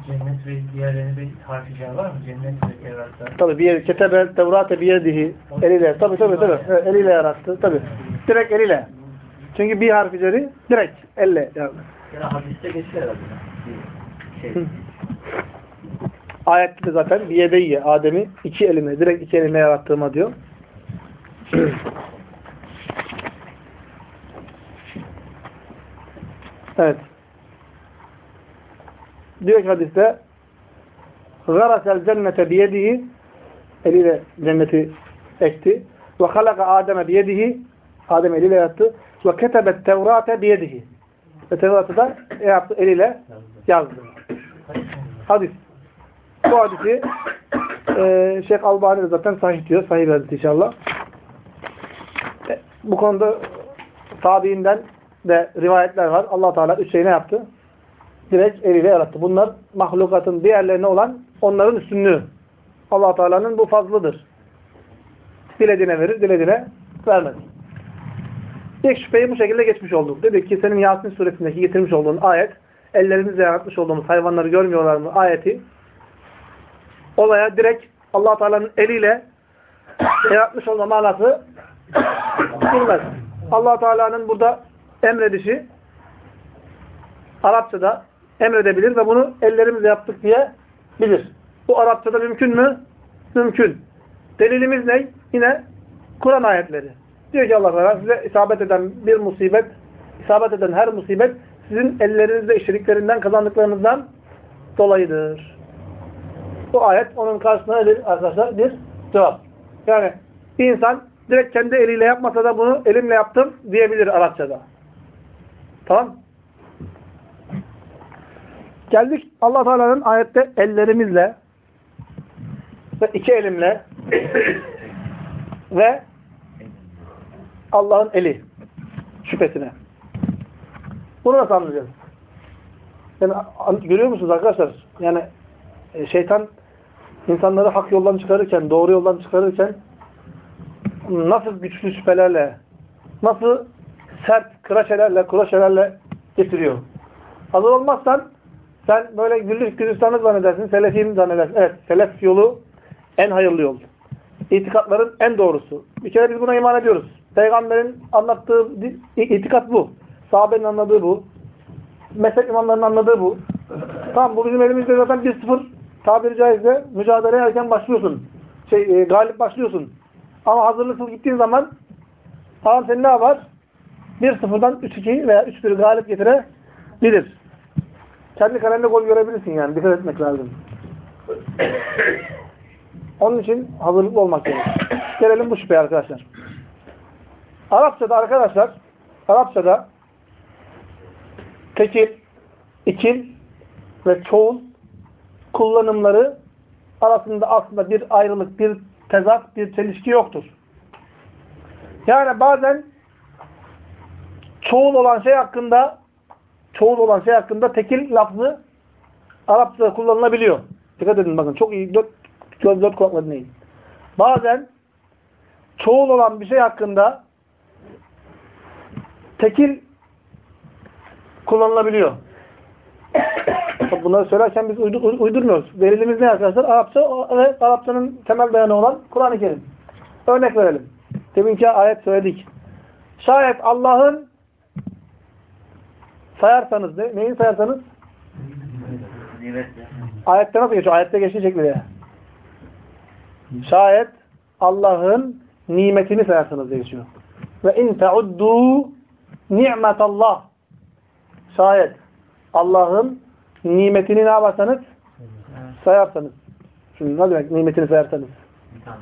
cennet ve diğerlerine bir harfice var mı? Cennet ve evraklar. Tabi bir yer, ketebe, tevrate bir yedihi, eliyle. Tabi tabi tabi. Evet, eliyle yarattı. Tabi. Direkt eliyle. Çünkü bir harfileri direkt elle yarattı. Yani hadiste geçiyor herhalde. Şey. Ayette de zaten bir yedeyye Adem'i iki elime, direkt iki elime yarattığıma diyor. evet. Diyor ki hadiste Garasel cennete biyedihi eliyle cenneti ekti. Ve halaka Adem'e biyedihi Adem eliyle yarattı. Ve ketebet tevrate biyedihi ve Tevrat'ı da ne yaptı? Eliyle yazdı. Hadis. Bu hadisi e, Şeyh Albani zaten sahih diyor. Sahih hadis inşallah. E, bu konuda tabiinden de rivayetler var. allah Teala üç şeyi ne yaptı? Direkt eliyle yarattı. Bunlar mahlukatın diğerlerine olan onların üstünlüğü. allah Teala'nın bu fazlıdır. Dilediğine verir, dilediğine vermez. İlk şüpheyi bu şekilde geçmiş olduk. Dedik ki senin Yasin suresindeki getirmiş olduğun ayet, ellerimizle yaratmış olduğumuz hayvanları görmüyorlar mı ayeti, olaya direkt allah Teala'nın eliyle yaratmış olma manası bilmez. allah Teala'nın burada emredişi Arapçada emredebilir ve bunu ellerimizle yaptık diye bilir. Bu Arapçada mümkün mü? Mümkün. Delilimiz ne? Yine Kur'an ayetleri. Diyor ki Allah Teala size isabet eden bir musibet, isabet eden her musibet sizin ellerinizle işlediklerinden, kazandıklarınızdan dolayıdır. Bu ayet onun karşısına nedir arkadaşlar? Bir cevap. Yani bir insan direkt kendi eliyle yapmasa da bunu elimle yaptım diyebilir Arapçada. Tamam Geldik allah Teala'nın ayette ellerimizle ve iki elimle ve Allah'ın eli şüphesine. Bunu nasıl anlayacağız? Yani görüyor musunuz arkadaşlar? Yani e, şeytan insanları hak yoldan çıkarırken, doğru yoldan çıkarırken nasıl güçlü şüphelerle, nasıl sert kıraçelerle, kuraçelerle getiriyor. Hazır olmazsan sen böyle güllük gülistanı zannedersin, selefiyim zannedersin. Evet, selef yolu en hayırlı yol. İtikatların en doğrusu. Bir kere biz buna iman ediyoruz. Peygamberin anlattığı itikat bu. Sahabenin anladığı bu. Mezhep imamlarının anladığı bu. Tamam bu bizim elimizde zaten 1-0 tabiri caizse mücadele erken başlıyorsun. Şey, e, galip başlıyorsun. Ama hazırlıksız gittiğin zaman tamam sen ne yapar? 1-0'dan 3-2 veya 3-1 galip getirebilir. Kendi kalende gol görebilirsin yani. Dikkat etmek lazım. Onun için hazırlıklı olmak gerekir. Gelelim bu şüpheye arkadaşlar. Arapçada arkadaşlar Arapçada tekil, ikil ve çoğul kullanımları arasında aslında bir ayrılık, bir tezat, bir çelişki yoktur. Yani bazen çoğul olan şey hakkında çoğul olan şey hakkında tekil lafzı Arapçada kullanılabiliyor. Dikkat edin bakın çok iyi dört, dört, dört kulakla dinleyin. Bazen çoğul olan bir şey hakkında tekil kullanılabiliyor. Bunları söylerken biz uydur, uydurmuyoruz. Verilimiz ne arkadaşlar? Arapça ve Arapçanın temel dayanı olan Kur'an-ı Kerim. Örnek verelim. Deminki ayet söyledik. Şayet Allah'ın sayarsanız ne? Neyi sayarsanız? Ayette nasıl geçiyor? Ayette geçtiği şekilde. Şayet Allah'ın nimetini sayarsanız diye geçiyor. Ve in teuddu ni'metallah. Şayet Allah'ın nimetini ne yaparsanız? Sayarsanız. Şimdi ne demek nimetini sayarsanız? Bir tane.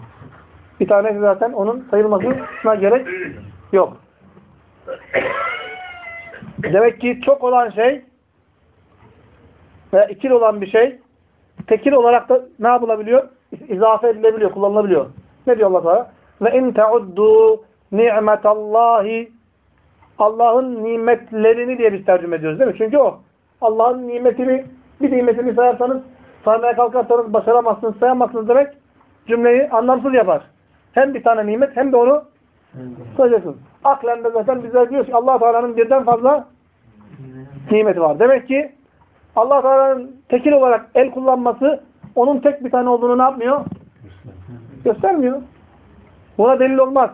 Bir tanesi zaten onun sayılmasına gerek yok. Demek ki çok olan şey ve ikil olan bir şey tekil olarak da ne yapılabiliyor? İzafe edilebiliyor, kullanılabiliyor. Ne diyor Allah Teala? Ve in teuddu ni'metallahi Allah'ın nimetlerini diye biz tercüme ediyoruz değil mi? Çünkü o Allah'ın nimetini bir nimetini sayarsanız saymaya kalkarsanız başaramazsınız, sayamazsınız demek cümleyi anlamsız yapar. Hem bir tane nimet hem de onu sayacaksın. Aklen de zaten bizler diyoruz ki allah Teala'nın birden fazla nimeti var. Demek ki allah Teala'nın tekil olarak el kullanması onun tek bir tane olduğunu ne yapmıyor? Göstermiyor. Buna delil olmaz.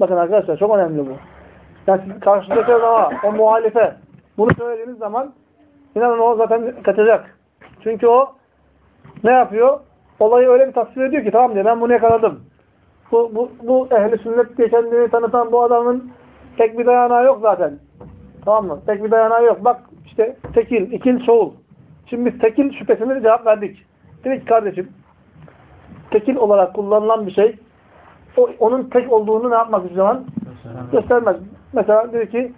Bakın arkadaşlar çok önemli bu. Yani siz karşıdaki ama o muhalife bunu söylediğiniz zaman inanın o zaten kaçacak. Çünkü o ne yapıyor? Olayı öyle bir tasvir ediyor ki tamam diyor ben bunu yakaladım. Bu, bu, bu ehli sünnet diye kendini tanıtan bu adamın tek bir dayanağı yok zaten. Tamam mı? Tek bir dayanağı yok. Bak işte tekil, ikil, çoğul. Şimdi biz tekil şüphesine cevap verdik. Dedik ki kardeşim tekil olarak kullanılan bir şey o, onun tek olduğunu ne yapmak hiçbir zaman göstermez. Mesela diyor ki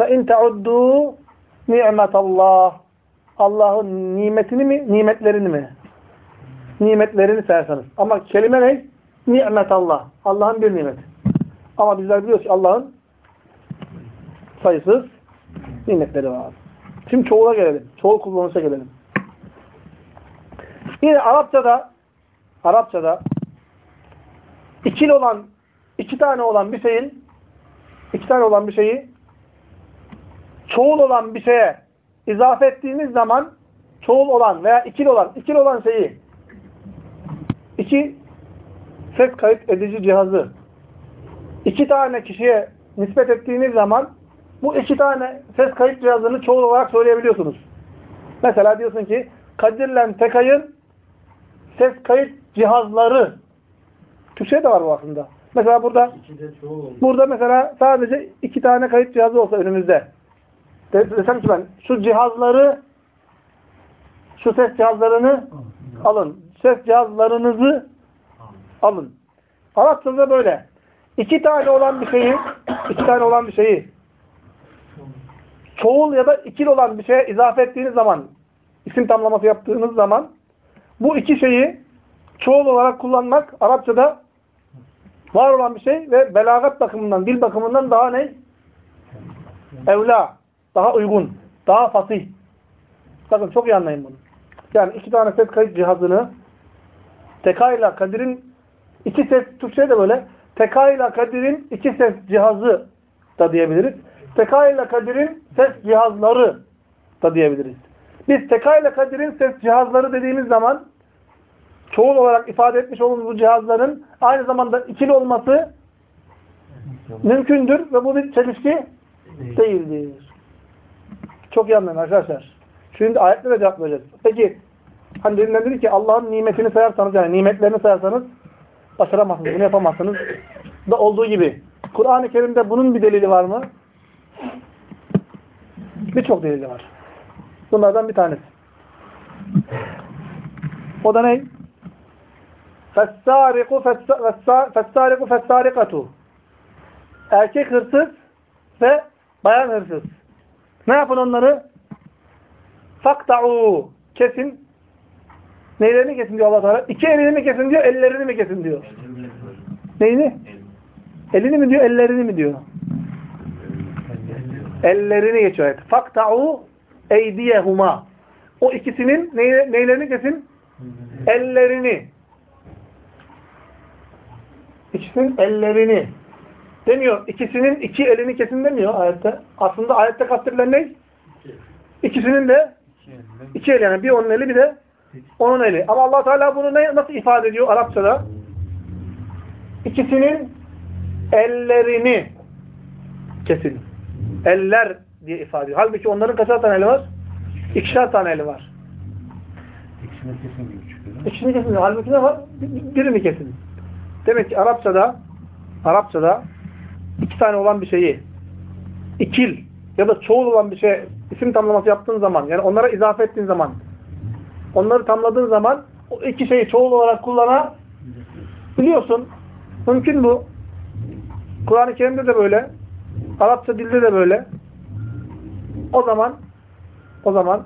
ve in teuddu ni'metallah Allah'ın nimetini mi, nimetlerini mi? Nimetlerini sayarsanız. Ama kelime ne? Ni'metallah. Allah'ın bir nimeti. Ama bizler biliyoruz ki Allah'ın sayısız nimetleri var. Şimdi çoğula gelelim. Çoğul kullanışa gelelim. Yine Arapçada Arapçada ikili olan iki tane olan bir şeyin iki tane olan bir şeyi çoğul olan bir şeye izafe ettiğiniz zaman çoğul olan veya ikili olan ikili olan şeyi iki ses kayıt edici cihazı iki tane kişiye nispet ettiğiniz zaman bu iki tane ses kayıt cihazını çoğul olarak söyleyebiliyorsunuz. Mesela diyorsun ki Kadir'le Tekay'ın ses kayıt cihazları Türkçe de var bu aslında. Mesela burada burada mesela sadece iki tane kayıt cihazı olsa önümüzde. Desem ki ben şu cihazları şu ses cihazlarını alın. Ses cihazlarınızı alın. Arapçada böyle. İki tane olan bir şeyi iki tane olan bir şeyi çoğul ya da ikil olan bir şeye izafe ettiğiniz zaman isim tamlaması yaptığınız zaman bu iki şeyi çoğul olarak kullanmak Arapçada var olan bir şey ve belagat bakımından, dil bakımından daha ne? Evla. Daha uygun. Daha fasih. Bakın çok iyi anlayın bunu. Yani iki tane ses kayıt cihazını Teka ile Kadir'in iki ses, Türkçe'de de böyle Teka ile Kadir'in iki ses cihazı da diyebiliriz. Teka ile Kadir'in ses cihazları da diyebiliriz. Biz Teka ile Kadir'in ses cihazları dediğimiz zaman çoğul olarak ifade etmiş olduğumuz bu cihazların aynı zamanda ikili olması mümkündür ve bu bir çelişki değildir. Çok iyi anlayın arkadaşlar. Şimdi ayetlere cevap vereceğiz. Peki hani dedi ki Allah'ın nimetini sayarsanız yani nimetlerini sayarsanız başaramazsınız. Bunu yapamazsınız. Da olduğu gibi. Kur'an-ı Kerim'de bunun bir delili var mı? Birçok delili var. Bunlardan bir tanesi. O da ne? فَالسَّارِقُ فَالسَّارِقُ فَالسَّارِقَةُ Erkek hırsız ve bayan hırsız. Ne yapın onları? فَقْتَعُوا Kesin. Neylerini kesin diyor allah Teala? İki elini mi kesin diyor, ellerini mi kesin diyor? Neyini? Elini mi diyor, ellerini mi diyor? Ellerini geçiyor ayet. فَقْتَعُوا اَيْدِيَهُمَا O ikisinin ney, neylerini kesin? Ellerini. İkisinin ellerini. Demiyor. İkisinin iki elini kesin demiyor ayette. Aslında ayette kastedilen ne? İkisinin de iki eli yani bir onun eli bir de onun eli. Ama allah Teala bunu ne, nasıl ifade ediyor Arapçada? İkisinin ellerini kesin. Eller diye ifade ediyor. Halbuki onların kaçar tane eli var? İkişer tane eli var. İkisini kesin. İkisini kesin. Halbuki ne var? Birini kesin. Demek ki Arapçada Arapçada iki tane olan bir şeyi ikil ya da çoğul olan bir şey isim tamlaması yaptığın zaman yani onlara izafe ettiğin zaman onları tamladığın zaman o iki şeyi çoğul olarak kullanabiliyorsun. Mümkün bu. Kur'an-ı Kerim'de de böyle. Arapça dilde de böyle. O zaman o zaman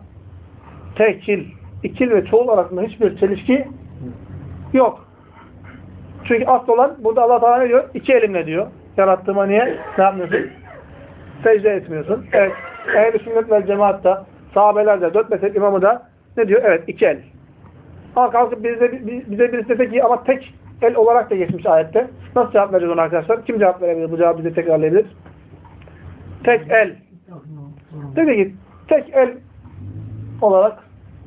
tekil, ikil ve çoğul arasında hiçbir çelişki yok. Çünkü asıl olan burada Allah Teala ne diyor? İki elimle diyor. Yarattığıma niye? Ne yapmıyorsun? Secde etmiyorsun. Evet. Ehl-i sünnet vel cemaatta sahabeler de, dört mezhep imamı da ne diyor? Evet, iki el. Ama kalkıp bize, bize birisi dese ki ama tek el olarak da geçmiş ayette. Nasıl cevap vereceğiz ona arkadaşlar? Kim cevap verebilir? Bu cevabı bize tekrarlayabilir. Tek el. Dedi ki tek el olarak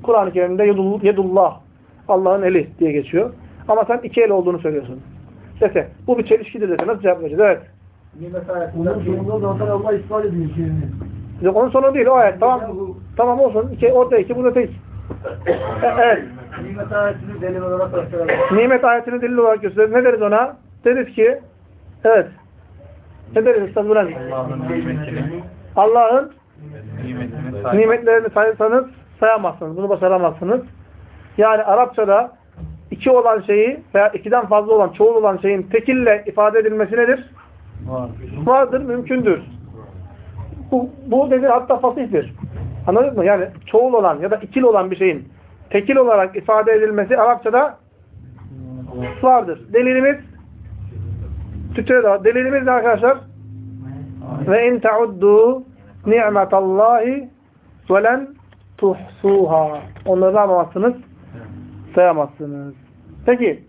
Kur'an-ı Kerim'de yedul- yedullah Allah'ın eli diye geçiyor. Ama sen iki el olduğunu söylüyorsun. Dese bu bir çelişkidir dese nasıl cevap vereceğiz? Evet. Ondan sonunda zaten Allah ispat ediyor şeyini. Yok, Onun sonu değil o ayet. Tamam. Tamam olsun. İki, orada iki, burada tek. E, evet. Nimet ayetini delil olarak gösterelim. Nimet ayetini delil olarak gösterir. Ne deriz ona? Deriz ki evet. Ne deriz Üstad Bülent? Allah'ın nimetlerini sayarsanız sayamazsınız. Bunu başaramazsınız. Yani Arapçada iki olan şeyi veya ikiden fazla olan, çoğul olan şeyin tekille ifade edilmesi nedir? Vardır, mümkündür. Bu, bu nedir? Hatta fasihtir. Anladın mı? Yani çoğul olan ya da ikil olan bir şeyin tekil olarak ifade edilmesi Arapçada vardır. Delilimiz Türkçe'de. Delilimiz ne arkadaşlar? Ve in ta'uddu ni'metallahi ve len tuhsuha. Onları ne yapamazsınız? Sayamazsınız. Peki.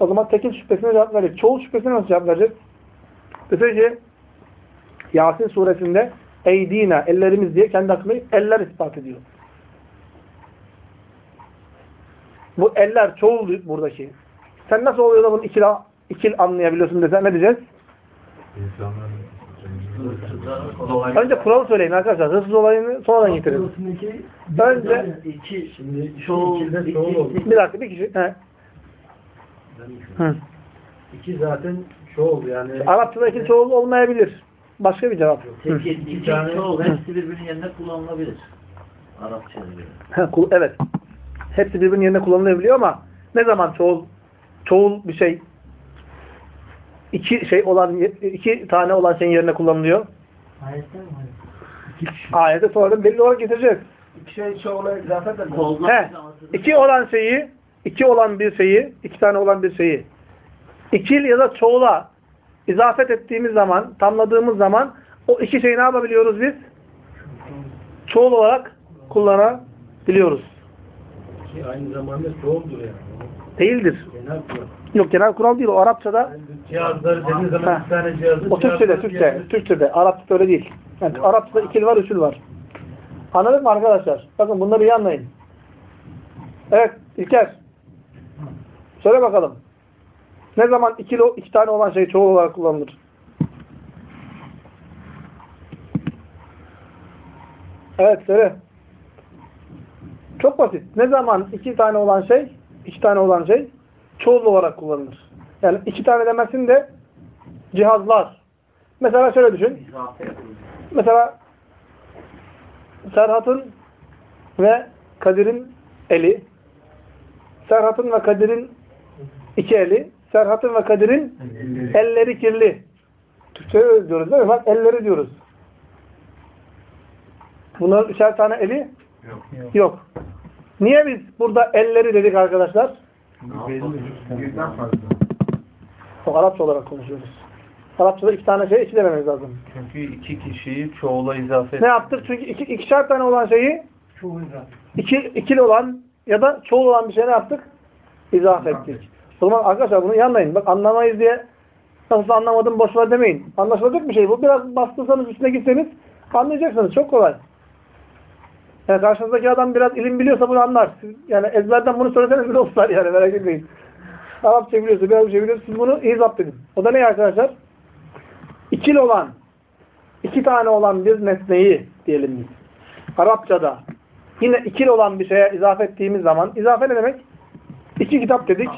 O zaman tekil şüphesine cevap verdik. Çoğul şüphesine nasıl cevap vereceğiz? Mesela ki Yasin suresinde eydina, ellerimiz diye kendi hakkında eller ispat ediyor. Bu eller çoğul buradaki. Sen nasıl oluyor da bunu ikil, ikil anlayabiliyorsun desen ne diyeceğiz? Önce kuralı söyleyin arkadaşlar. Hırsız olayını sonradan getirin. Önce iki şimdi Çoğul, oldu. bir dakika bir kişi. He. Hı. İki zaten çoğul yani. Arapçada ikili çoğul olmayabilir. Başka bir cevap. Tekil, iki, tane- çoğul hepsi birbirinin yerine kullanılabilir. Arapçada göre. Evet. Hepsi birbirinin yerine kullanılabiliyor ama ne zaman çoğul çoğul bir şey iki şey olan iki tane olan şeyin yerine kullanılıyor? Ayette mi? Ayete sonradan belli olarak getireceğiz. İki şey çoğula izafe eder. Kollar He. İki olan şeyi, iki olan bir şeyi, iki tane olan bir şeyi ikil ya da çoğula izafet ettiğimiz zaman, tamladığımız zaman o iki şeyi ne yapabiliyoruz biz? Çoğul olarak kullanabiliyoruz. Ki aynı zamanda çoğuldur yani. Değildir. Genel kural. Yok genel kural değil o Arapçada. Cihazları dediğin Ha. zaman bir tane cihazı. O Türkçe'de, Türkçe, Türkçe'de. Arapçada öyle değil. Yani Arapçada ikil var, üçül var. Anladın mı arkadaşlar? Bakın bunları iyi anlayın. Evet, İlker. Söyle bakalım. Ne zaman ikili, iki tane olan şey çoğul olarak kullanılır? Evet, söyle. Çok basit. Ne zaman iki tane olan şey, iki tane olan şey çoğul olarak kullanılır. Yani iki tane demesin de cihazlar. Mesela şöyle düşün. Mesela Serhat'ın ve Kadir'in eli, Serhat'ın ve Kadir'in iki eli, Serhat'ın ve Kadir'in elleri kirli. Türkçe'de diyoruz değil mi? Bak elleri diyoruz. Bunların üçer tane eli Yok. yok. Niye biz burada elleri dedik arkadaşlar? Birden fazla. Çok Arapça olarak konuşuyoruz. Arapçada iki tane şey iki dememiz lazım. Çünkü iki kişiyi çoğula izafe Ne yaptık? Çünkü iki, ikişer tane olan şeyi iki, ikili olan ya da çoğul olan bir şey ne yaptık? İzafe ettik. O zaman arkadaşlar bunu iyi anlayın. Bak anlamayız diye nasıl anlamadım boş ver demeyin. Anlaşılacak bir şey bu. Biraz bastırsanız üstüne gitseniz anlayacaksınız. Çok kolay. Yani karşınızdaki adam biraz ilim biliyorsa bunu anlar. Siz, yani ezberden bunu söyleseniz bile olsunlar yani merak etmeyin. Arapça biliyorsa, şey biliyorsa siz bunu iyi zapt edin. O da ne arkadaşlar? İkili olan, iki tane olan bir nesneyi diyelim biz. Arapçada yine ikili olan bir şeye izafe ettiğimiz zaman izafe ne demek? İki kitap dedik.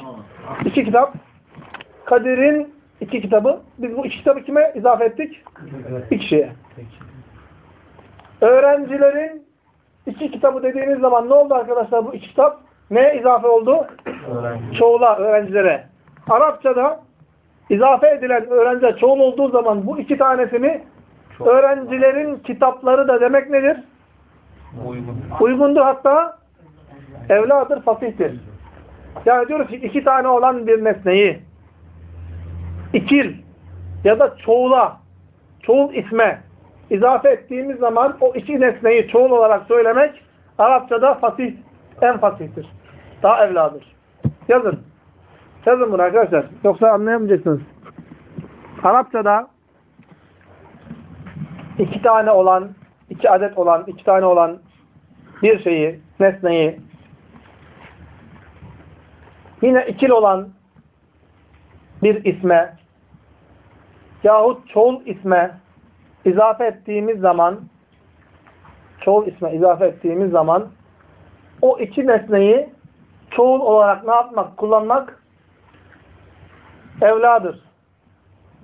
İki kitap Kadir'in iki kitabı. Biz bu iki kitabı kime izafe ettik? Bir kişiye. Öğrencilerin iki kitabı dediğimiz zaman ne oldu arkadaşlar bu iki kitap? Neye izafe oldu? Çoğula, öğrencilere. Arapçada izafe edilen öğrenciler çoğul olduğu zaman bu iki tanesini öğrencilerin kitapları da demek nedir? Uygun. Uygundur hatta evladır, fasihtir. Yani diyoruz ki iki tane olan bir nesneyi ikil ya da çoğula, çoğul isme izafe ettiğimiz zaman o iki nesneyi çoğul olarak söylemek Arapçada fasih, en fasihtir. Daha evladır. Yazın. Yazın bunu arkadaşlar. Yoksa anlayamayacaksınız. Arapçada iki tane olan, iki adet olan, iki tane olan bir şeyi, nesneyi yine ikil olan bir isme yahut çoğul isme izafe ettiğimiz zaman çoğul isme izafe ettiğimiz zaman o iki nesneyi çoğul olarak ne yapmak, kullanmak evladır.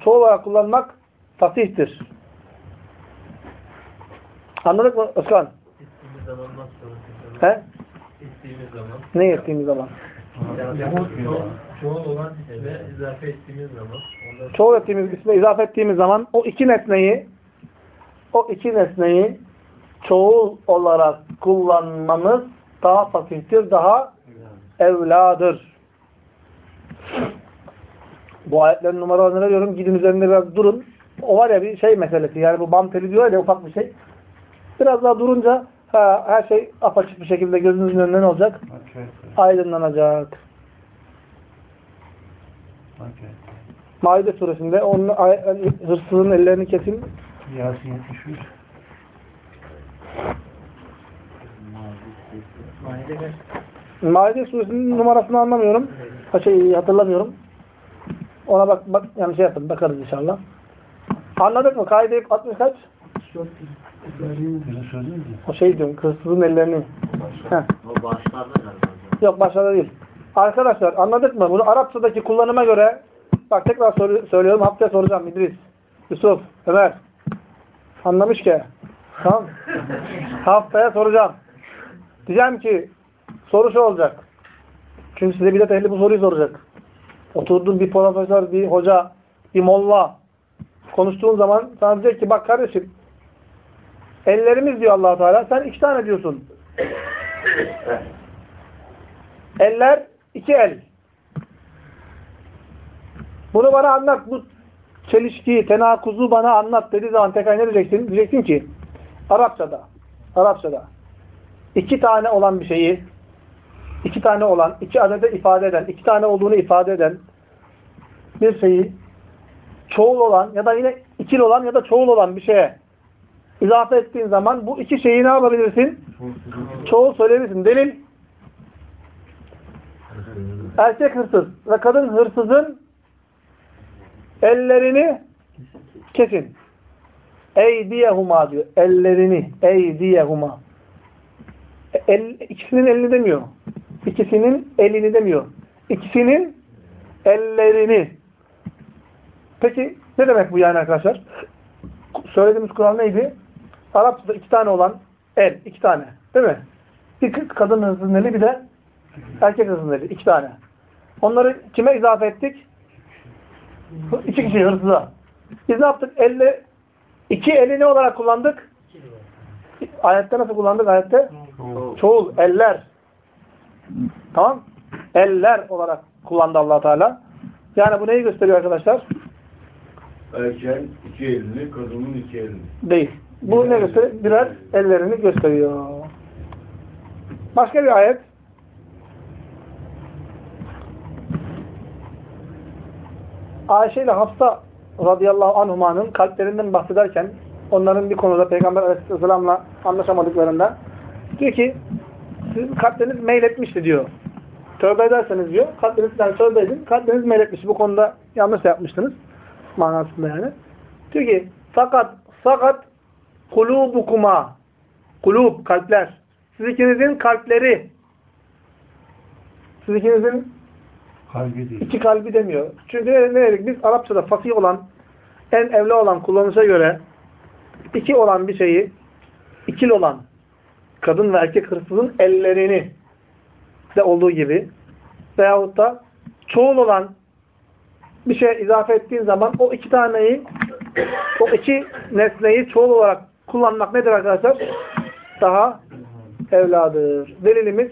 Çoğul olarak kullanmak fasihtir. Anladık mı Özkan? İstediğimiz zaman nasıl? He? İstediğimiz zaman. Ne ettiğimiz zaman? Çoğul, olan isme izafe ettiğimiz zaman. Çoğul ettiğimiz isme izafe ettiğimiz zaman o iki nesneyi o iki nesneyi çoğul olarak kullanmamız daha fasihtir, daha evladır. Bu ayetlerin numaralarını veriyorum. Gidin üzerinde biraz durun. O var ya bir şey meselesi. Yani bu bam teli diyor ya ufak bir şey. Biraz daha durunca ha, her şey apaçık bir şekilde gözünüzün önünde ne olacak? Okay. Aydınlanacak. Okay. Maide suresinde onun hırsızın ellerini kesin. Yasin 73. Mahide kaç? Maide suresinin numarasını anlamıyorum. Ha, Şey, hatırlamıyorum. Ona bak, bak yani şey yapın, bakarız inşallah. Anladık mı? Kaide 60 kaç? O şey diyorum, hırsızın ellerini. Heh. O başlarda. Yok başlarda değil. Arkadaşlar anladık mı? Bunu Arapçadaki kullanıma göre bak tekrar soru, söylüyorum. Haftaya soracağım İdris, Yusuf, Ömer. Anlamış ki. Tamam. Haftaya soracağım. Diyeceğim ki soru şu olacak. Çünkü size bidat ehli bu soruyu soracak. Oturdun bir profesör, bir hoca, bir molla konuştuğun zaman sana diyecek ki bak kardeşim ellerimiz diyor allah Teala sen iki tane diyorsun. Eller iki el. Bunu bana anlat. Bu çelişkiyi, tenakuzu bana anlat dediği zaman tekrar ne diyeceksin? Diyeceksin ki Arapçada Arapçada iki tane olan bir şeyi iki tane olan, iki adede ifade eden, iki tane olduğunu ifade eden bir şeyi çoğul olan ya da yine ikil olan ya da çoğul olan bir şeye izafe ettiğin zaman bu iki şeyi ne yapabilirsin? Çoğul söyleyebilirsin. Delil erkek hırsız ve kadın hırsızın ellerini kesin. Eydiyehuma diyor. Ellerini. Eydiyehuma. El, ikisinin elini demiyor. İkisinin elini demiyor. İkisinin ellerini. Peki ne demek bu yani arkadaşlar? Söylediğimiz kural neydi? Arapçada iki tane olan el. iki tane. Değil mi? Bir kadın hırsızın eli bir de erkek hırsızın eli. iki tane. Onları kime izafe ettik? İki kişi hırsıza. Biz ne yaptık? Elle, iki eli ne olarak kullandık? Ayette nasıl kullandık ayette? Çoğul, eller. Tamam? Eller olarak kullandı allah Teala. Yani bu neyi gösteriyor arkadaşlar? Erken iki elini, kadının iki elini. Değil. Bu ne gösteriyor? Birer ellerini gösteriyor. Başka bir ayet. Ayşe ile Hafsa radıyallahu anhumanın kalplerinden bahsederken onların bir konuda Peygamber aleyhisselamla anlaşamadıklarında diyor ki sizin kalpleriniz meyletmişti diyor. Tövbe ederseniz diyor. Kalpleriniz yani tövbe edin. Kalpleriniz meyletmişti. Bu konuda yanlış yapmıştınız. Manasında yani. Diyor ki fakat fakat kulubukuma kulub kalpler siz ikinizin kalpleri siz ikinizin Kalbi değil. İki kalbi demiyor. Çünkü ne, ne dedik? Biz Arapçada fasih olan, en evli olan kullanışa göre iki olan bir şeyi, ikil olan kadın ve erkek hırsızın ellerini de olduğu gibi veyahut da çoğul olan bir şeye izafe ettiğin zaman o iki taneyi o iki nesneyi çoğul olarak kullanmak nedir arkadaşlar? Daha evladır. Delilimiz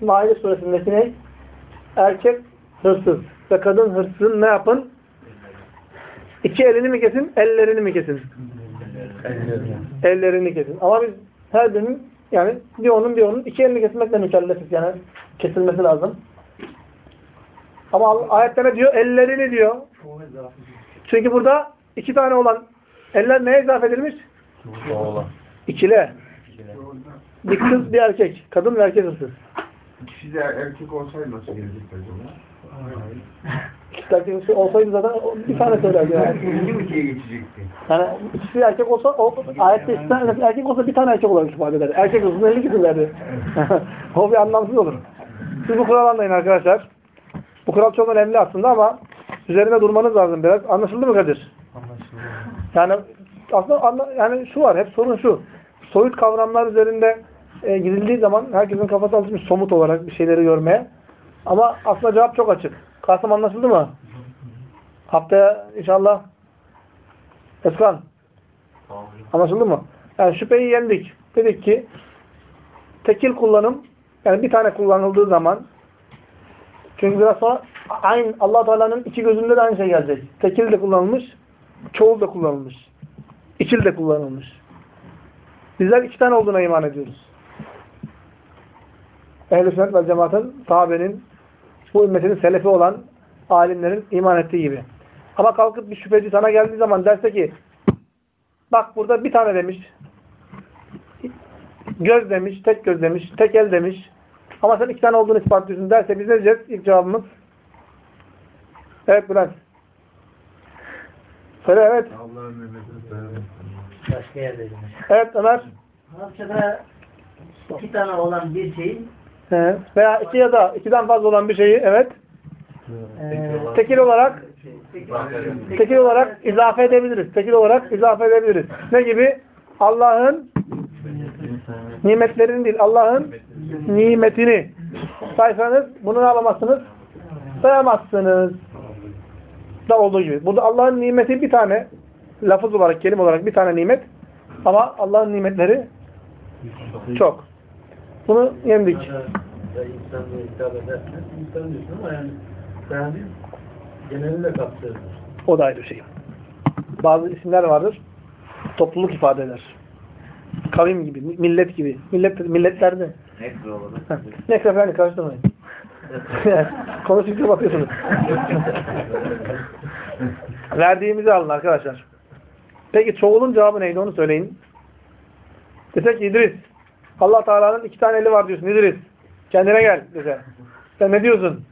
Maide suresindeki ne? Erkek hırsız ve kadın hırsızın ne yapın? İki elini mi kesin, ellerini mi kesin? Ellerini kesin. Ama biz her birinin yani bir onun bir onun iki elini kesmekle mükellefiz. Yani kesilmesi lazım. Ama ayette ne diyor? Ellerini diyor. Çünkü burada iki tane olan eller neye izafe edilmiş? İkile. Bir kız bir erkek. Kadın ve erkek hırsız. İkisi de erkek olsaydı nasıl gelecek acaba? İkisi hırsız olsaydı zaten bir tane söylerdi. Yani. İkinci mi ikiye geçecekti? Yani ikisi erkek olsa, o, ayette iki tane erkek olsa bir tane erkek olarak ifade eder. Erkek hırsızın elli kişilerdi. o bir anlamsız olur. Siz bu kural anlayın arkadaşlar. Bu kural çok önemli aslında ama üzerinde durmanız lazım biraz. Anlaşıldı mı Kadir? Yani aslında anla, yani şu var, hep sorun şu. Soyut kavramlar üzerinde e, gidildiği zaman herkesin kafası alışmış somut olarak bir şeyleri görmeye. Ama aslında cevap çok açık. Kasım anlaşıldı mı? Haftaya inşallah Özkan anlaşıldı mı? Yani şüpheyi yendik. Dedik ki tekil kullanım yani bir tane kullanıldığı zaman çünkü biraz sonra aynı allah Teala'nın iki gözünde de aynı şey gelecek. Tekil de kullanılmış, çoğul da kullanılmış. İkil de kullanılmış. Bizler iki tane olduğuna iman ediyoruz. Ehl-i sünnet ve cemaatin, sahabenin, bu ümmetin selefi olan alimlerin iman ettiği gibi. Ama kalkıp bir şüpheci sana geldiği zaman derse ki bak burada bir tane demiş göz demiş, tek göz demiş, tek el demiş ama sen iki tane olduğunu ispatlıyorsun derse biz ne diyeceğiz? İlk cevabımız evet Bülent. Söyle evet. Allah'ın. Başka yerde demiş. Evet Ömer. Arapçada iki tane olan bir şeyin Evet. Veya iki ya da ikiden fazla olan bir şeyi evet. Ee, Tekil olarak tekil olarak izafe edebiliriz. Tekil olarak izafe edebiliriz. Ne gibi? Allah'ın nimetlerini değil, Allah'ın nimetini saysanız bunu ne alamazsınız? Sayamazsınız. Da olduğu gibi. Burada Allah'ın nimeti bir tane lafız olarak, kelime olarak bir tane nimet ama Allah'ın nimetleri çok. Bunu yendik. insan diye hitap edersen insan diyorsun ama yani sen değil geneliyle kapsıyorsun. O da ayrı bir şey. Bazı isimler vardır. Topluluk ifade eder. Kavim gibi, millet gibi. Millet, milletlerde. nekro olur. Neyse efendim karıştırmayın. Konuştukça bakıyorsunuz. Verdiğimizi alın arkadaşlar. Peki çoğulun cevabı neydi onu söyleyin. Desek ki İdris. Allah Teala'nın iki tane eli var diyorsun İdris. Kendine gel dese. Sen ne diyorsun?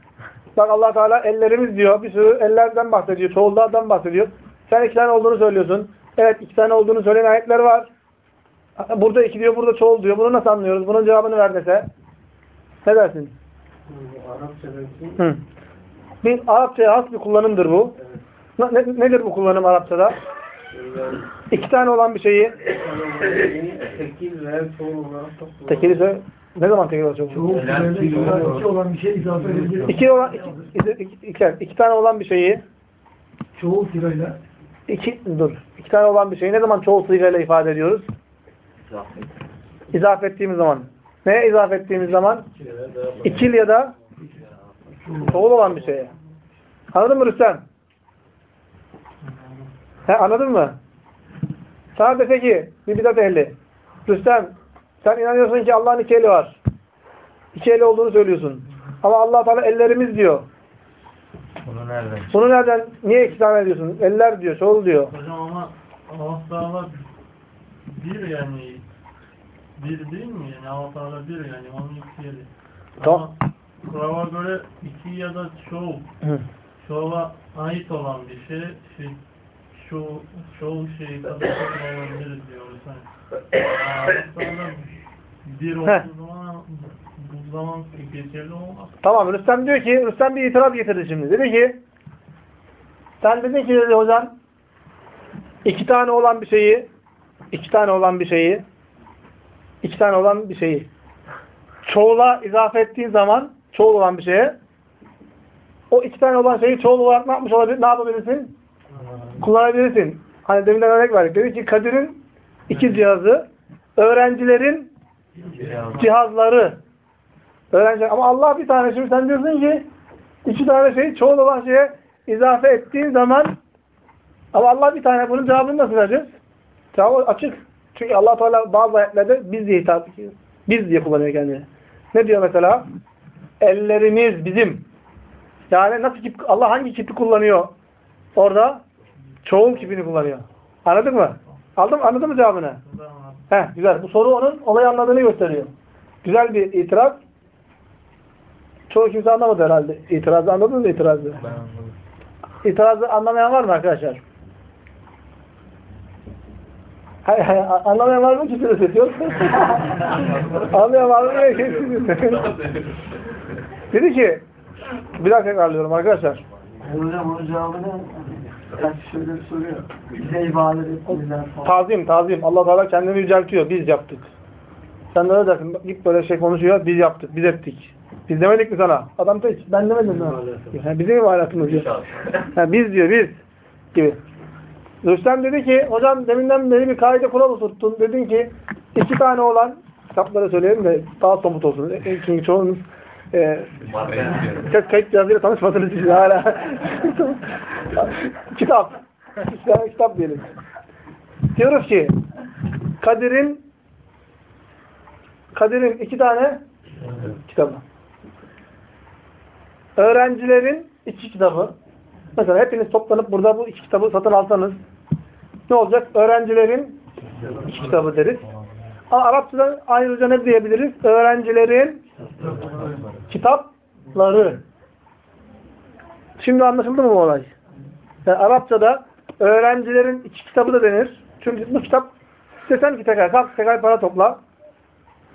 Bak Allah Teala ellerimiz diyor. Bir sürü ellerden bahsediyor. Çoğullardan bahsediyor. Sen iki tane olduğunu söylüyorsun. Evet iki tane olduğunu söyleyen ayetler var. Burada iki diyor, burada çoğul diyor. Bunu nasıl anlıyoruz? Bunun cevabını ver dese. Ne dersin? Hı. Bir Arapçaya has bir kullanımdır bu. Ne, ne- nedir bu kullanım Arapçada? İki tane olan bir şeyi tekil çoğul olarak tekili söyle. Ne zaman tekil olacak? bu? Çoğu sürede iki olan bir şey izafe edilir. İki, olan, iki, iki, iki, iki tane olan bir şeyi Çoğu sırayla iki, dur. İki tane olan bir şeyi ne zaman çoğul sıyığıyla ifade ediyoruz? İzafe ettiğimiz zaman. Neye izafe ettiğimiz zaman? İkil ya da çoğul olan bir şeye. Anladın mı Rüstem? He, anladın mı? Sana dese ki bir bidat ehli. Rüstem sen inanıyorsun ki Allah'ın iki eli var. İki eli olduğunu söylüyorsun. Ama allah Teala ellerimiz diyor. bunu nereden? Bunu nereden, niye iki tane diyorsun? Eller diyor, çoğul diyor. Hocam ama Allah Teala bir yani bir değil mi yani Allah Teala bir yani onun iki yeri. Tamam. Ama kurala göre iki ya da çoğu çoğula ait olan bir şey şey şu çoğu şeyi kadar çok olabilir diyoruz hani. Teala bir olduğu zaman bu zaman geçerli olmaz. Tamam Rüstem diyor ki, Rüstem bir itiraz getirdi şimdi. Dedi ki, sen dedin ki dedi hocam, iki tane olan bir şeyi, iki tane olan bir şeyi, iki tane olan bir şeyi, çoğula izafe ettiğin zaman, çoğul olan bir şeye, o iki tane olan şeyi çoğul olarak ne yapmış olabilir, ne yapabilirsin? Kullanabilirsin. Hani deminden örnek verdik. Dedi ki Kadir'in iki cihazı, öğrencilerin cihazları. Öğrenci ama Allah bir tane şimdi sen diyorsun ki iki tane şey çoğul olan şeye izafe ettiğin zaman ama Allah bir tane bunun cevabını nasıl vereceğiz? Cevabı açık. Çünkü Allah Teala bazı ayetlerde biz diye hitap biz diye kullanıyor kendini. Ne diyor mesela? Ellerimiz bizim. Yani nasıl ki Allah hangi kipi kullanıyor? Orada çoğul kipini kullanıyor. Anladın mı? Aldın mı? Anladın mı cevabını? Heh, güzel. Bu soru onun olayı anladığını gösteriyor. Güzel bir itiraz. Çoğu kimse anlamadı herhalde. İtirazı anladınız mı itirazı? Ben anladım. İtirazı anlamayan var mı arkadaşlar? Hayır, hayır, anlamayan var mı ki size ses yok? Anlayan var mı? Dedi ki, bir daha tekrarlıyorum arkadaşlar. Hocam onun cevabını kaç şöyle soruyor. Bize ibadet ettiler falan. Tazim, tazim. Allah Teala kendini yüceltiyor. Biz yaptık. Sen de öyle dersin. Git böyle şey konuşuyor. Biz yaptık. Biz ettik. Biz demedik mi sana? Adam tek. Ben demedim mi? Ha, bizim ibaretimiz diyor. Ha, biz diyor. Biz. Gibi. Rüstem dedi ki hocam deminden beri bir kaide kural oturttun. Dedin ki iki tane olan kitapları söyleyelim de daha somut olsun. Çünkü çoğunuz e, ses kayıt cihazıyla tanışmadınız siz hala. kitap. İşte kitap diyelim. Diyoruz ki Kadir'in Kadir'in iki tane kitabı. Öğrencilerin iki kitabı. Mesela hepiniz toplanıp burada bu iki kitabı satın alsanız ne olacak? Öğrencilerin iki kitabı deriz. Arapçada ayrıca ne diyebiliriz? Öğrencilerin kitapları. Şimdi anlaşıldı mı bu olay? Yani Arapçada öğrencilerin iki kitabı da denir. Çünkü bu kitap desen ki tekrar kalk tekrar para topla.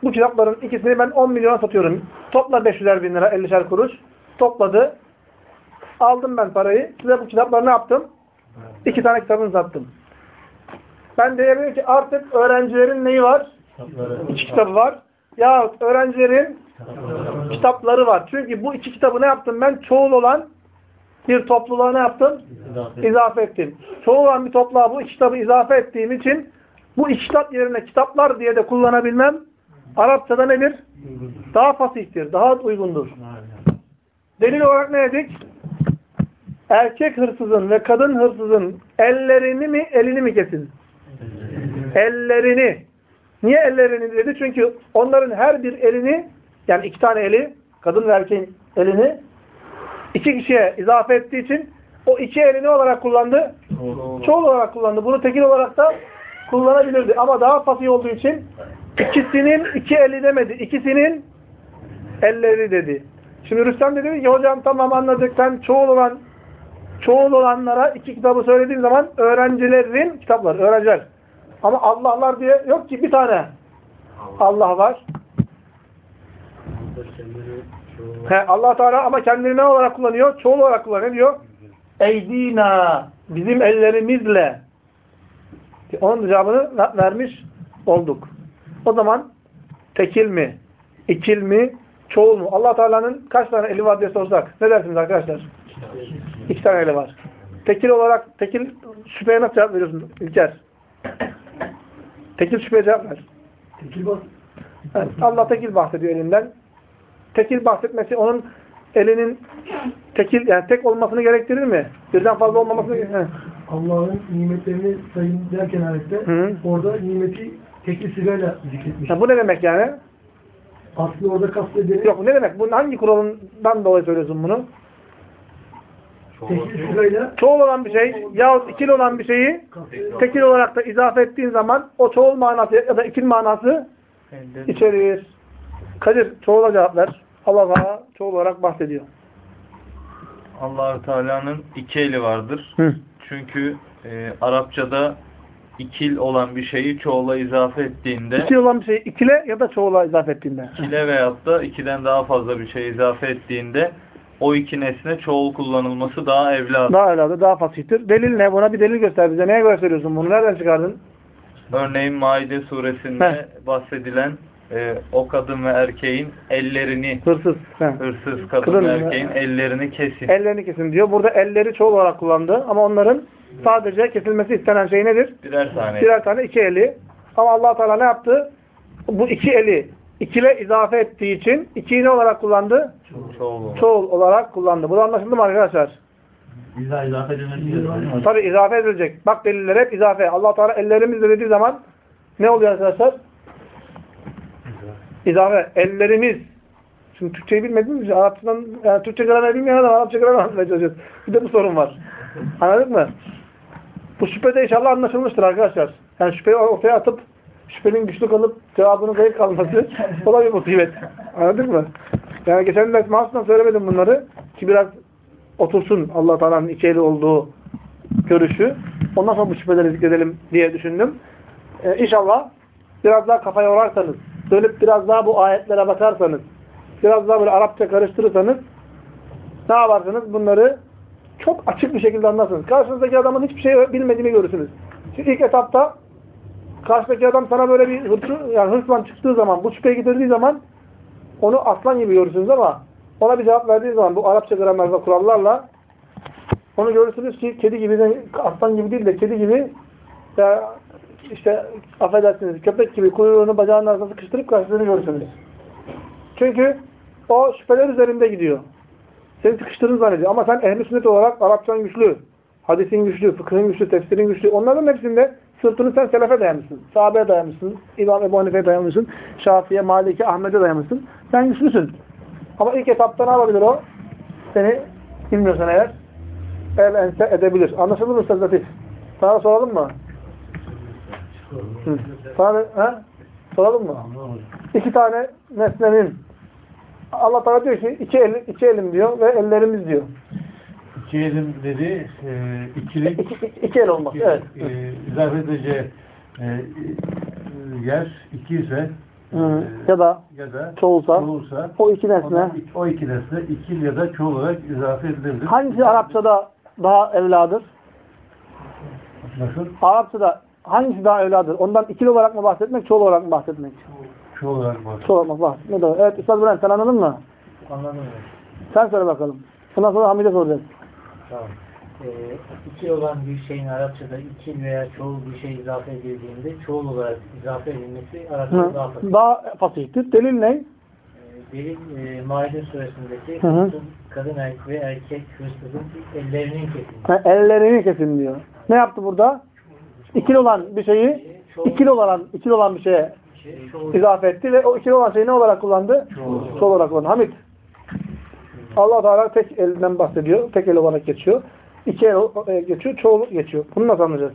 Bu kitapların ikisini ben 10 milyona satıyorum. Topla 500'er bin lira 50'şer kuruş. Topladı. Aldım ben parayı. Size bu kitapları ne yaptım? İki tane kitabını sattım. Ben diyebilirim ki artık öğrencilerin neyi var? İki kitabı var. Ya öğrencilerin kitapları var. Çünkü bu iki kitabı ne yaptım ben? Çoğul olan bir topluluğa ne yaptım? İzafe ettim. Çoğul olan bir topluluğa bu iki kitabı izafe ettiğim için bu iki kitap yerine kitaplar diye de kullanabilmem Arapçada nedir? Daha fasihtir, daha uygundur. Delil olarak ne dedik? Erkek hırsızın ve kadın hırsızın ellerini mi, elini mi kesin? Ellerini. Niye ellerini dedi? Çünkü onların her bir elini, yani iki tane eli, kadın ve erkeğin elini iki kişiye izafe ettiği için o iki eli ne olarak kullandı? Çoğul olarak kullandı. Bunu tekil olarak da kullanabilirdi. Ama daha fasih olduğu için ikisinin iki eli demedi. İkisinin elleri dedi. Şimdi Rüstem de dedi ki hocam tamam anladık. Sen çoğul olan çoğul olanlara iki kitabı söylediğin zaman öğrencilerin kitapları, öğrenciler. Ama Allah'lar diye yok ki bir tane Allah var. He, Allah Teala ama kendini ne olarak kullanıyor? Çoğul olarak kullanıyor. Ne diyor? Eydina. Bizim ellerimizle. Onun cevabını ver- vermiş olduk. O zaman tekil mi? ikil mi? Çoğul mu? Allah Teala'nın kaç tane eli var diye sorsak. Ne dersiniz arkadaşlar? İki tane eli var. Tekil olarak, tekil şüpheye nasıl cevap veriyorsun İlker? Tekil şüpheye cevap ver. Tekil bas. Evet, Allah tekil bahsediyor elinden. Tekil bahsetmesi onun elinin tekil yani tek olmasını gerektirir mi? Birden fazla olmamasını Allah'ın nimetlerini sayın derken ayette Hı. orada nimeti tekli sırayla zikretmiş. Bu ne demek yani? Aslında orada kastedeni Yok ne demek? Bu hangi kuralından dolayı söylüyorsun bunu? tekli sırayla Çoğul olan bir şey yahut ikili olan bir şeyi tekil olarak da izafe ettiğin zaman o çoğul manası ya da ikil manası içerir. Kadir çoğula cevap ver. Allah Teala çoğul olarak bahsediyor. allah Teala'nın iki eli vardır. Hı. Çünkü e, Arapçada ikil olan bir şeyi çoğula izafe ettiğinde İki olan bir şeyi ikile ya da çoğula izafe ettiğinde. ikile veyahut da ikiden daha fazla bir şey izafe ettiğinde o iki nesne çoğul kullanılması daha evladır. Daha evladı, daha fasihtir. Delil ne? Buna bir delil göster bize. Neye gösteriyorsun bunu? Nereden çıkardın? Örneğin Maide suresinde bahsedilen e, o kadın ve erkeğin ellerini Hırsız. He. hırsız kadın Kadın ve ve- erkeğin ellerini kesin. Ellerini kesin diyor. Burada elleri çoğul olarak kullandı. Ama onların sadece kesilmesi istenen şey nedir? Birer tane. Birer tane iki eli. Ama allah Teala ne yaptı? Bu iki eli ikile izafe ettiği için ikiyi ne olarak kullandı? Çoğul olarak. Çoğul olarak kullandı. Bu da anlaşıldı mı arkadaşlar? Bize izafe edilmesi gerekiyor. Tabi izafe edilecek. Bak deliller hep izafe. allah Teala ellerimizle dediği zaman ne oluyor arkadaşlar? İzafe. Ellerimiz. Şimdi Türkçeyi bilmediğimiz için Arapçadan, yani Türkçe gramer bilmeyen adam Arapça gramer anlatmaya çalışıyoruz. Bir de bu sorun var. Anladık mı? Bu şüphe de inşallah anlaşılmıştır arkadaşlar. Yani şüpheyi ortaya atıp şüphenin güçlü kalıp cevabının zayıf kalması o da bir musibet. Anladık mı? Yani geçen ders mahsusla söylemedim bunları ki biraz otursun allah Teala'nın iki eli olduğu görüşü. Ondan sonra bu şüpheleri zikredelim diye düşündüm. Ee, inşallah biraz daha kafaya yorarsanız, dönüp biraz daha bu ayetlere bakarsanız, biraz daha böyle Arapça karıştırırsanız ne yaparsınız? Bunları çok açık bir şekilde anlarsınız. Karşınızdaki adamın hiçbir şey bilmediğini görürsünüz. Şimdi ilk etapta karşıdaki adam sana böyle bir hırsı, yani hırsla çıktığı zaman, bu şüpheyi getirdiği zaman onu aslan gibi görürsünüz ama ona bir cevap verdiği zaman bu Arapça gramer kurallarla onu görürsünüz ki kedi gibi de aslan gibi değil de kedi gibi işte affedersiniz köpek gibi kuyruğunu bacağının arasına sıkıştırıp karşısını görürsünüz. Çünkü o şüpheler üzerinde gidiyor. Seni sıkıştırdığını zannediyor. Ama sen ehl sünnet olarak Arapçan güçlü, hadisin güçlü, fıkhın güçlü, tefsirin güçlü. Onların hepsinde sırtını sen selefe dayamışsın. Sahabeye dayamışsın. İmam Ebu Hanife'ye dayamışsın. Şafi'ye, Malik'e, Ahmet'e dayamışsın. Sen güçlüsün. Ama ilk etapta ne yapabilir o? Seni bilmiyorsan eğer el ense edebilir. Anlaşıldı mı Üstad Latif? Sana soralım mı? Sana, he? Soralım mı? İki tane nesnenin Allah Teala diyor ki iki, el, iki elim diyor ve ellerimiz diyor. İki elim dedi, e, ikilik, İki, iki el olmak. Evet. e, izafe edeceği e, e, yer iki ise Hı. e, Ya da ya da çoğulsa çoğulsa o iki nesne. o iki nesne ikil ya da çoğul olarak izafe edilebilir. Hangisi Arapçada daha evladır? Nasıl? Arapçada hangisi daha evladır? Ondan ikili olarak mı bahsetmek, çoğul olarak mı bahsetmek? Çoğul olarak var. Çoğul olarak bahsetmek. doğru. Evet Üstad Bülent sen anladın mı? Anladım? Sen söyle bakalım. Bundan sonra Hamid'e soracağız. Tamam. Ee, iki olan bir şeyin Arapçada iki veya çoğul bir şey izafe edildiğinde çoğul olarak izafe edilmesi Arapçada Hı. daha fasih. Daha fasihtir. Delil ne? Ee, Delil e, Maide suresindeki Hı hı. kadın erkek ve erkek hırsızın ellerinin kesilmesi. Ha, ellerini kesin diyor. Ne yaptı burada? İkili olan bir şeyi ikili olan ikili olan bir şeye Şey, izafe etti ve o ikili olan şeyi ne olarak kullandı? Çoğul olarak kullandı. Hamid. Allah Teala tek elinden bahsediyor. Tek el olarak geçiyor. İki el e, geçiyor. Çoğul geçiyor. Bunu nasıl anlayacağız?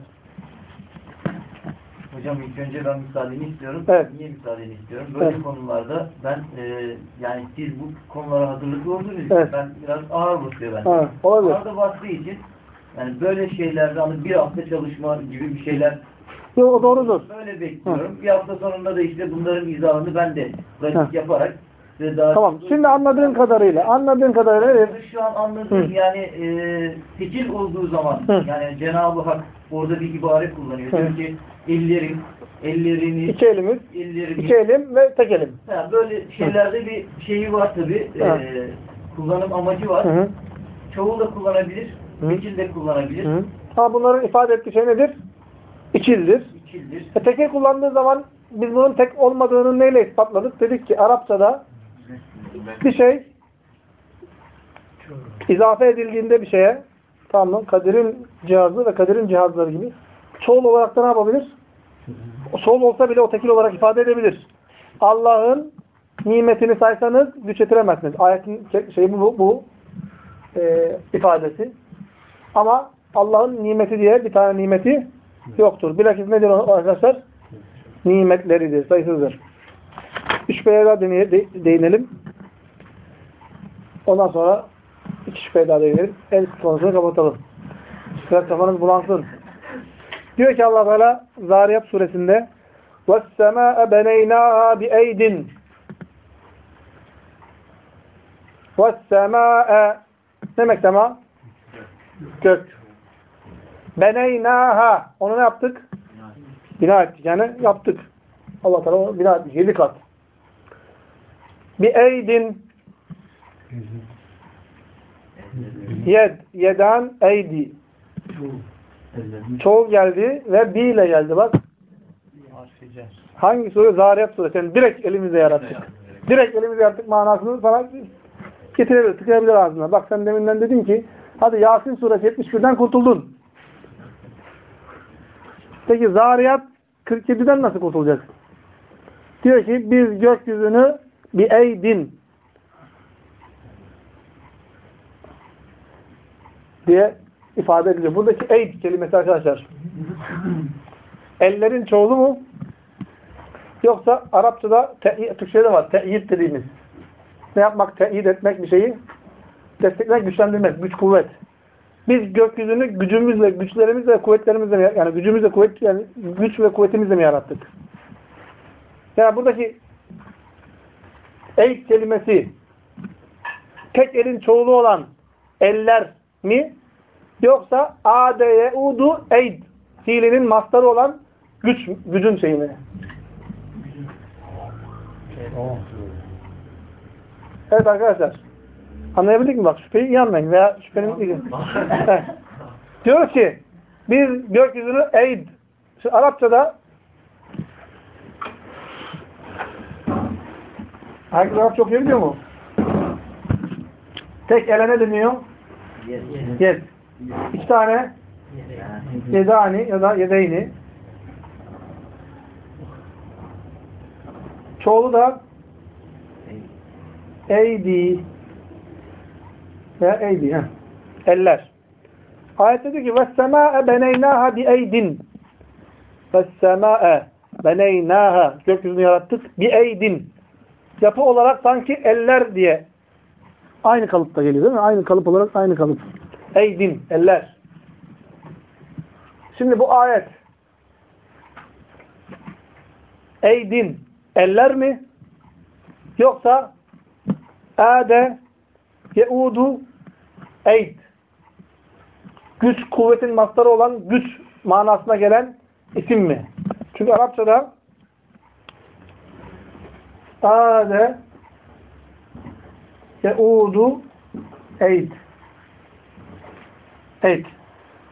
Hocam ilk önce ben müsaadeni istiyorum. Evet. Niye müsaadeni istiyorum? Böyle Evet. konularda ben e, yani siz bu konulara hazırlıklı olduğunuz için Evet. ben biraz ağır basıyor bende. Ha, olabilir. Ağır da bastığı için yani böyle şeylerde hani bir hafta çalışma gibi bir şeyler Yok, o doğrudur. böyle bekliyorum. Bir hafta sonunda da işte bunların izahını ben de pratik yaparak size daha Tamam. Şimdi anladığın kadarıyla, anladığın kadarıyla evet. şu an anladığım Hı. yani e, tekil olduğu zaman Hı. yani Cenab-ı Hak orada bir ibare kullanıyor. Hı. Diyor ki ellerim, ellerini, İki elimiz, ellerimi. iki elim ve tek elim. Ha, böyle şeylerde bir şeyi var tabi. Hı. kullanım amacı var. Hı hı. Çoğu da kullanabilir. Tekil de kullanabilir. Hı. Ama bunların ifade ettiği şey nedir? İkildir. İkildir. E, tekil kullandığı zaman biz bunun tek olmadığını neyle ispatladık? Dedik ki Arapçada bir şey izafe edildiğinde bir şeye tamam mı? Kadir'in cihazı ve Kadir'in cihazları gibi çoğul olarak da ne yapabilir? Çoğul olsa bile o tekil olarak ifade edebilir. Allah'ın nimetini saysanız güç yetiremezsiniz. Ayetin şey bu, bu e, ifadesi. Ama Allah'ın nimeti diye bir tane nimeti yoktur. Bilakis nedir o arkadaşlar? Nimetleridir, sayısızdır. Üç şüpheye daha deneye- de- değinelim. Ondan sonra iki şüpheye daha değinelim. El konusunu kapatalım. Biraz kafanız bulansın. Diyor ki Allah Teala Zariyat suresinde وَالسَّمَاءَ بَنَيْنَاهَا بِاَيْدٍ وَالسَّمَاءَ Ne demek sema? Gök. Beneynâha. Onu ne yaptık? Bina ettik. Yani yaptık. Allah onu bina etmiş. Yedi kat. Bir eydin yed. Yedan eydi. Çoğul geldi ve bi ile geldi. Bak. Hangi sure? Zariyat suresi. Yani direkt elimizle yarattık. Direkt elimizle yarattık manasını sana getirebilir, tıkayabilir ağzına. Bak sen deminden dedin ki hadi Yasin suresi 71'den kurtuldun. Peki Zariyat 47'den nasıl kurtulacaksın? Diyor ki biz gökyüzünü bir eydin diye ifade ediliyor. Buradaki eyd kelimesi arkadaşlar ellerin çoğulu mu? Yoksa Arapçada Türkçe'de var. Teyit dediğimiz. Ne yapmak? Teyit etmek bir şeyi. Desteklemek, güçlendirmek. Güç, kuvvet. Biz gökyüzünü gücümüzle, güçlerimizle, kuvvetlerimizle yani gücümüzle, kuvvet yani güç ve kuvvetimizle mi yarattık? Yani buradaki eyd kelimesi tek elin çoğulu olan eller mi? Yoksa adeye udu eyd fiilinin mastarı olan güç, gücün şeyi mi? Evet arkadaşlar. Anlayabildik mi? Bak şüpheyi iyi anlayın veya şüphenin. Evet. Diyoruz ki biz gökyüzünü eyd. Şu Arapçada Herkes Arapça çok biliyor mu? Tek ele ne deniyor? Yed. İki tane yedani ya da yedeyni. Çoğulu da eydi veya eydi. Heh. Eller. Ayette diyor ki وَالسَّمَاءَ بَنَيْنَاهَا بِاَيْدٍ وَالسَّمَاءَ بَنَيْنَاهَا Gökyüzünü yarattık. بِاَيْدٍ Yapı olarak sanki eller diye aynı kalıpta geliyor değil mi? Aynı kalıp olarak aynı kalıp. Eydin, eller. Şimdi bu ayet eydin, eller mi? Yoksa ade, yeudu, eyd. Güç, kuvvetin mastarı olan güç manasına gelen isim mi? Çünkü Arapçada ade, yeudu, eyd. Eyd.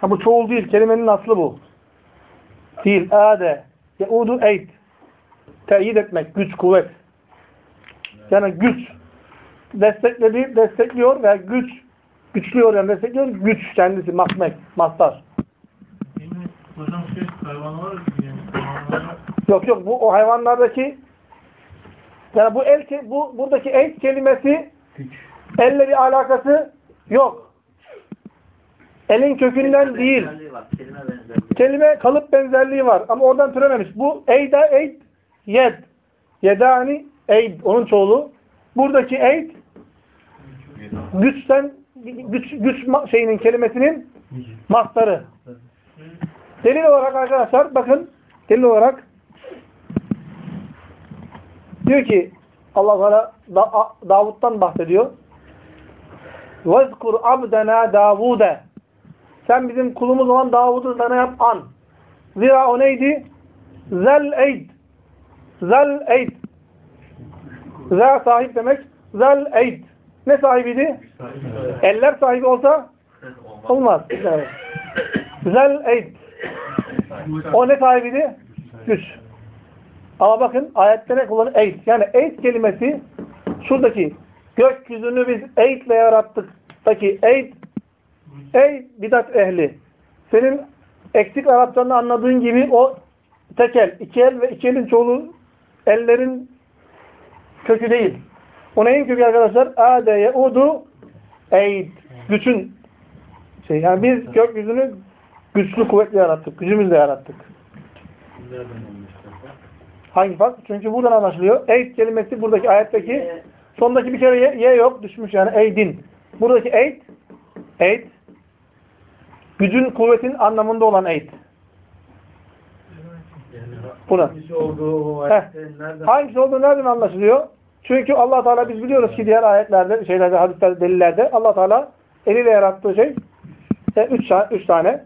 Ha bu çoğul değil. Kelimenin aslı bu. Fiil, ade, yeudu, eyd. Teyit etmek, güç, kuvvet. Yani güç destekledi, destekliyor veya güç güçlüyor yani destekliyor. Güç kendisi, makmek, mastar. Hocam şey hayvanlar yani hayvanlar Yok yok bu o hayvanlardaki yani bu el bu buradaki eyd kelimesi elle bir alakası yok. Elin kökünden değil. Kelime kalıp benzerliği var ama oradan türememiş. Bu eyda eyd yed. Yedani eyd onun çoğulu. Buradaki eyd güçten güç, güç şeyinin kelimesinin mastarı. Delil olarak arkadaşlar bakın delil olarak diyor ki Allah Teala da, Davud'dan bahsediyor. Vezkur abdena Davud'e Sen bizim kulumuz olan Davud'u sana yap an. Zira o neydi? Zel eyd. Zel eyd. Zel sahip demek. Zel eyd. Ne sahibiydi? Eller sahibi olsa olmaz. Evet. Zel eyd. O ne sahibiydi? Güç. Ama bakın ayette ne kullanıyor? Eyd. Yani eyd kelimesi şuradaki gökyüzünü biz eydle yarattık. Taki eyd ey bidat ehli. Senin eksik Arapçanı anladığın gibi o tekel, iki el ve iki elin çoğulu ellerin kökü değil. O neyin kökü arkadaşlar? Ade yeudu eyd. Güçün şey. Yani biz gökyüzünü güçlü kuvvetli yarattık. Gücümüzle yarattık. Hangi fark? Çünkü buradan anlaşılıyor. Eyd kelimesi buradaki ayetteki sondaki bir kere ye, ye yok. Düşmüş yani eydin. Buradaki eyd eyd gücün kuvvetin anlamında olan eyd. Buna. Hangisi olduğu nereden anlaşılıyor? Çünkü allah Teala biz biliyoruz ki diğer ayetlerde, şeylerde, hadislerde, delillerde allah Teala eliyle yarattığı şey e, üç, üç tane.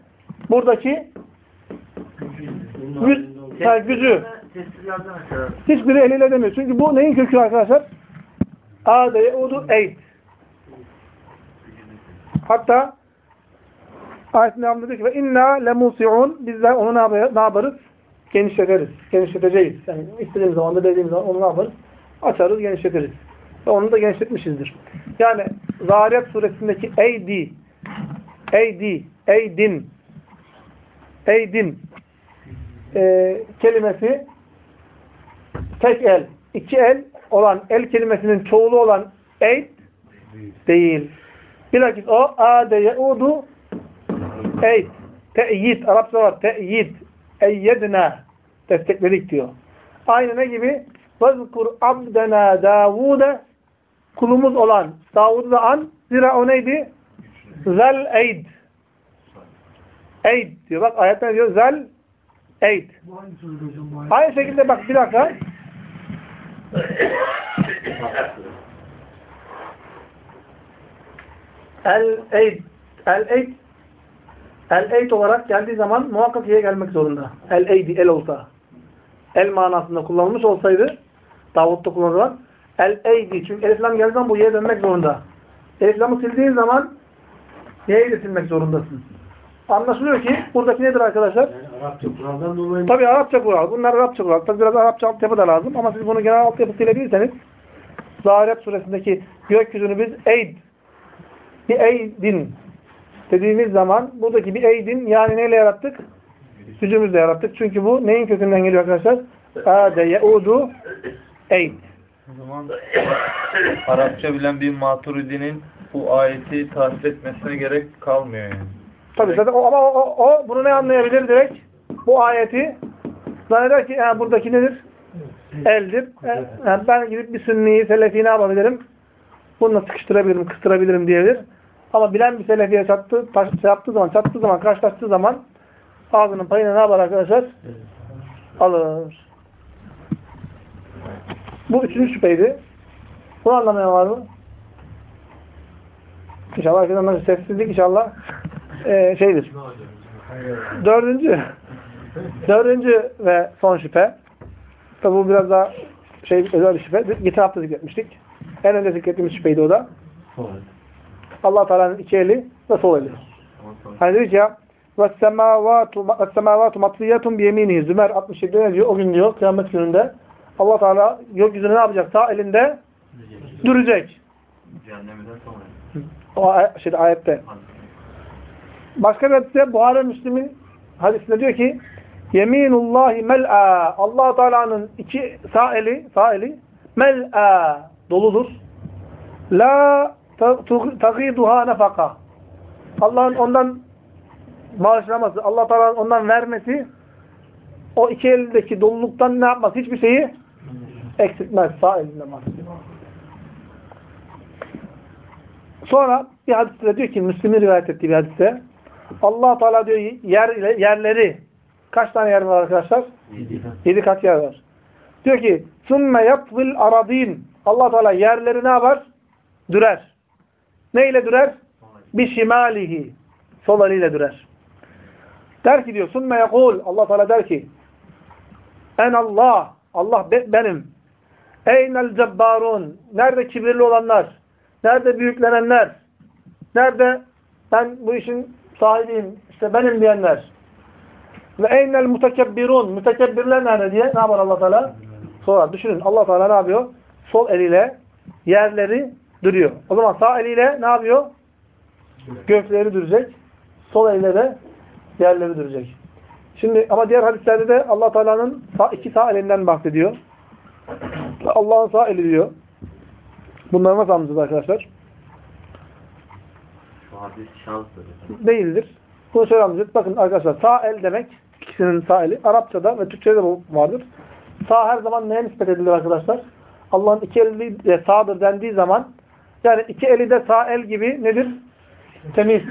Buradaki güç, ha, aşağı. hiçbiri eliyle demiyor. Çünkü bu neyin kökü arkadaşlar? A'de yeudu eyd. Hatta ayetin devamında diyor ki ve inna lemusi'un bizler onu ne yapar- ne yaparız? Genişletiriz. Genişleteceğiz. Yani istediğimiz zaman da dediğimiz zaman onu ne yaparız? Açarız, genişletiriz. Ve onu da genişletmişizdir. Yani Zariyat suresindeki eydi eydi, eydin eydin e, kelimesi tek el, iki el olan el kelimesinin çoğulu olan eyd değil. Bilakis o ade yeudu eyd. Te'yid. Arapça var. Te'yid. Eyyedna. Destekledik diyor. Aynı ne gibi? Vezkur abdena Davud'e kulumuz olan Davud'u da an. Zira o neydi? Zel eyd. Eyd diyor. Bak ayette diyor? Zel eyd. Aynı şekilde bak bir dakika. El-Eyd. El-Eyd. El-Eyd olarak geldiği zaman muhakkak iye gelmek zorunda. El-Eydi, el olsa. El manasında kullanılmış olsaydı Davut'ta kullanılan El-Eydi. Çünkü el-İslam geldiği zaman bu iye dönmek zorunda. El-İslam'ı sildiğin zaman ye'yi de silmek zorundasın. Anlaşılıyor ki buradaki nedir arkadaşlar? Yani Arapça kuraldan dolayı Tabii Arapça kural. Bunlar Arapça kural. Tabii biraz Arapça altyapı da lazım. Ama siz bunu genel altyapısıyla bilirseniz Zariyat suresindeki gökyüzünü biz eyd bir eydin dediğimiz zaman buradaki bir eydin yani neyle yarattık? Gücümüzle yarattık. Çünkü bu neyin kökünden geliyor arkadaşlar? Ade yeudu eyd. O zaman Arapça bilen bir maturidinin bu ayeti tahsil etmesine gerek kalmıyor yani. Tabii zaten o, ama o, o, o bunu ne anlayabilir direkt? Bu ayeti zanneder ki ha, buradaki nedir? Eldir. Ha, ben gidip bir sünniyi, selefi ne yapabilirim? Bununla sıkıştırabilirim, kıstırabilirim diyebilir. Ama bilen bir selefiye çattı, taş, şey yaptığı zaman, çattığı zaman, karşılaştığı zaman ağzının payını ne yapar arkadaşlar? Alır. Bu üçüncü şüpheydi. Bunu anlamayan var mı? İnşallah herkes anlar. Sessizlik inşallah e, şeydir. Dördüncü dördüncü ve son şüphe tabi bu biraz daha şey özel bir şüphe. Geçen hafta zikretmiştik. En önce zikrettiğimiz şüpheydi o da. allah Teala'nın iki eli ve sol eli. Hani dedik ya وَالسَّمَاوَاتُ مَطْرِيَةٌ بِيَمِينِهِ Zümer 67'de ne diyor? O gün diyor kıyamet gününde allah Teala gökyüzünü ne yapacak? Sağ elinde dürecek. Cehennemden sonra. O ay şeyde, ayette. Başka bir hadiste Buhari Müslim'in hadisinde diyor ki Yeminullahi mel'a allah Teala'nın iki sağ eli, sağ eli mel'a doludur. La tagiduha nefaka Allah'ın ondan bağışlaması, allah Teala'nın ondan vermesi o iki eldeki doluluktan ne yapmaz? Hiçbir şeyi eksiltmez. Sağ elinde bahsediyor. Sonra bir hadiste diyor ki Müslim'in rivayet ettiği bir hadiste allah Teala diyor yer ile yerleri kaç tane yer var arkadaşlar? Yedi kat yer var. Diyor ki ثُمَّ يَطْوِلْ aradin allah Teala yerleri ne yapar? Dürer. Ne ile dürer? بِشِمَالِهِ Sol eliyle dürer. Der ki diyor ثُمَّ يَقُولُ allah Teala der ki en Allah Allah be, benim eynel cebbarun nerede kibirli olanlar Nerede büyüklenenler? Nerede ben bu işin sahibiyim, işte benim diyenler? Ve eynel mutekebbirun. Mütekebbirler nerede diye ne yapar allah Teala? Sonra düşünün allah Teala ne yapıyor? Sol eliyle yerleri duruyor. O zaman sağ eliyle ne yapıyor? Gökleri dürecek. Sol eliyle de yerleri dürecek. Şimdi ama diğer hadislerde de allah Teala'nın iki sağ elinden bahsediyor. Allah'ın sağ eli diyor. Bunları nasıl anlayacağız arkadaşlar? Şansdır. Değildir. Bunu şöyle anlayacağız. Bakın arkadaşlar sağ el demek ikisinin sağ eli. Arapçada ve Türkçede de bu vardır. Sağ her zaman neye nispet edilir arkadaşlar? Allah'ın iki eli de sağdır dendiği zaman yani iki eli de sağ el gibi nedir? Temiz,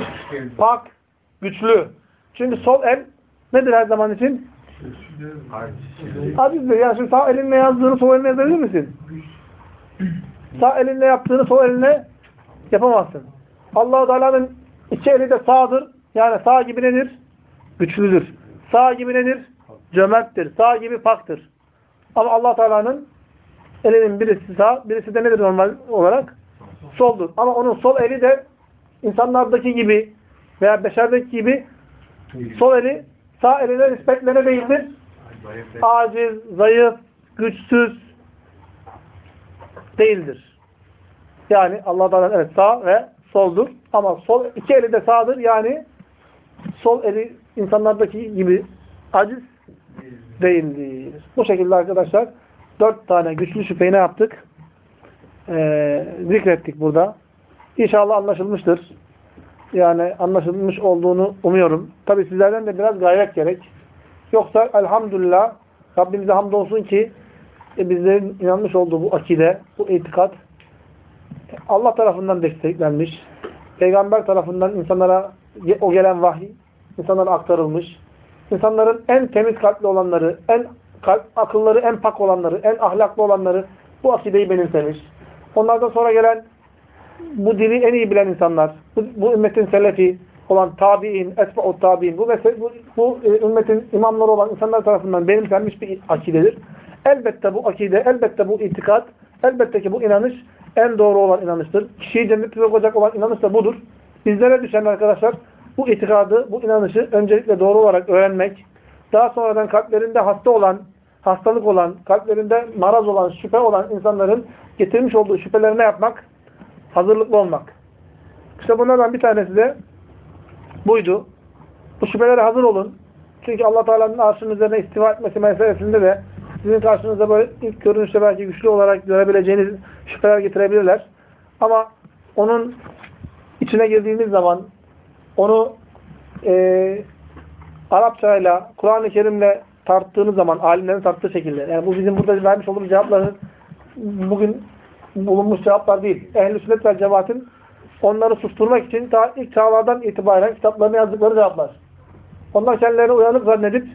pak, güçlü. Çünkü sol el nedir her zaman için? Acizdir. Yani şimdi sağ elinle yazdığını sol eline yazabilir misin? Sağ elinle yaptığını sol eline yapamazsın. Allah-u Teala'nın iki eli de sağdır. Yani sağ gibi nedir? Güçlüdür. Sağ gibi nedir? Cömerttir. Sağ gibi paktır. Ama allah Teala'nın elinin birisi sağ, birisi de nedir normal olarak? Soldur. Ama onun sol eli de insanlardaki gibi veya beşerdeki gibi sol eli sağ eline nispetle ne değildir? Aciz, zayıf, güçsüz değildir. Yani allah Teala evet sağ ve soldur. Ama sol iki eli de sağdır. Yani sol eli insanlardaki gibi aciz değildir. Bu şekilde arkadaşlar dört tane güçlü şüpheyi ne yaptık? Ee, zikrettik burada. İnşallah anlaşılmıştır. Yani anlaşılmış olduğunu umuyorum. Tabi sizlerden de biraz gayret gerek. Yoksa elhamdülillah Rabbimize hamdolsun ki e, bizlerin inanmış olduğu bu akide, bu itikat Allah tarafından desteklenmiş. Peygamber tarafından insanlara o gelen vahiy insanlara aktarılmış. İnsanların en temiz kalpli olanları, en kalp, akılları en pak olanları, en ahlaklı olanları bu akideyi benimsemiş. Onlardan sonra gelen bu dini en iyi bilen insanlar, bu, bu ümmetin selefi olan tabi'in, esba'ut tabi'in, bu, bu, bu e, ümmetin imamları olan insanlar tarafından benimsenmiş bir akidedir. Elbette bu akide, elbette bu itikat, elbette ki bu inanış en doğru olan inanıştır. Kişiyi cennete sokacak olan inanış da budur. Bizlere düşen arkadaşlar bu itikadı, bu inanışı öncelikle doğru olarak öğrenmek, daha sonradan kalplerinde hasta olan, hastalık olan, kalplerinde maraz olan, şüphe olan insanların getirmiş olduğu şüphelerine yapmak, hazırlıklı olmak. İşte bunlardan bir tanesi de buydu. Bu şüphelere hazır olun. Çünkü allah Teala'nın arşının üzerine istiva etmesi meselesinde de sizin karşınıza böyle ilk görünüşte belki güçlü olarak görebileceğiniz şüpheler getirebilirler. Ama onun içine girdiğiniz zaman onu e, Arapçayla, Kur'an-ı Kerim'le tarttığınız zaman, alimlerin tarttığı şekilde, yani bu bizim burada vermiş olduğumuz cevapların bugün bulunmuş cevaplar değil. Ehl-i sünnet ve cemaatin onları susturmak için ta ilk çağlardan itibaren kitaplarına yazdıkları cevaplar. Onlar kendilerini uyanık zannedip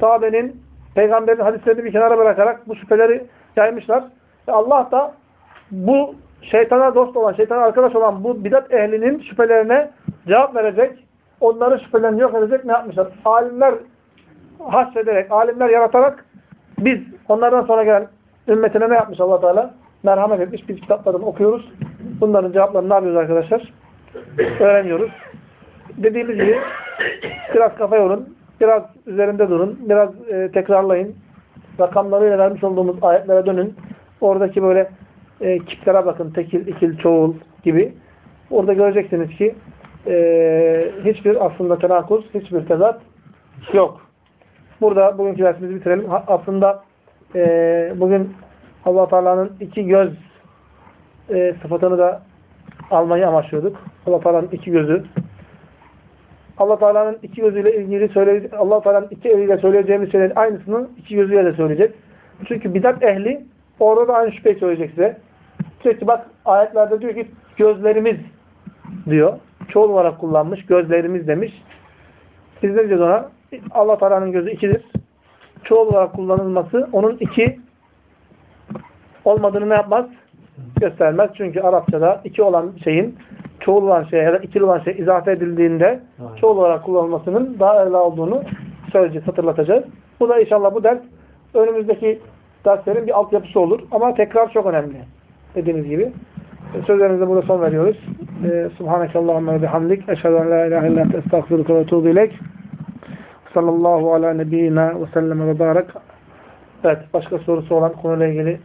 sahabenin, peygamberin hadislerini bir kenara bırakarak bu şüpheleri yaymışlar. Ve Allah da bu şeytana dost olan, şeytana arkadaş olan bu bidat ehlinin şüphelerine cevap verecek, onların şüphelerini yok edecek ne yapmışlar? Alimler hasrederek, alimler yaratarak biz onlardan sonra gelen ümmetine ne yapmış allah Teala? Merhamet etmiş. Biz kitaplarını okuyoruz. Bunların cevaplarını ne yapıyoruz arkadaşlar? Öğreniyoruz. Dediğimiz gibi biraz kafa yorun, biraz üzerinde durun, biraz e, tekrarlayın. Rakamlarıyla vermiş olduğumuz ayetlere dönün. Oradaki böyle e, kiplere bakın. Tekil, ikil, çoğul gibi. Orada göreceksiniz ki e, hiçbir aslında tenakuz, hiçbir tezat yok. Burada bugünkü dersimizi bitirelim. Aslında e, bugün allah Teala'nın iki göz e, sıfatını da almayı amaçlıyorduk. allah Teala'nın iki gözü. allah Teala'nın iki gözüyle ilgili söyle allah Teala'nın iki eliyle söyleyeceğimiz şeylerin aynısını iki gözüyle de söyleyecek. Çünkü bidat ehli orada da aynı şüpheyi söyleyecek size. Sürekli bak ayetlerde diyor ki gözlerimiz diyor. Çoğul olarak kullanmış. Gözlerimiz demiş. Biz ne diyeceğiz ona? Allah Teala'nın gözü ikidir. Çoğul olarak kullanılması onun iki olmadığını ne yapmaz? Göstermez. Çünkü Arapçada iki olan şeyin çoğul olan şeye ya da ikili olan şey izafe edildiğinde çoğul olarak kullanılmasının daha evla olduğunu söyleyeceğiz, hatırlatacağız. Bu da inşallah bu ders önümüzdeki derslerin bir altyapısı olur. Ama tekrar çok önemli. Dediğimiz gibi. Sözlerimize burada son veriyoruz. Ee, Subhaneke Allahümme ve bihamdik. Eşhedü en la ilahe illa ente estağfiruka ve etûbü ileyk. Sallallahu ala nebiyyina ve sellem ve barak. Evet. Başka sorusu olan konuyla ilgili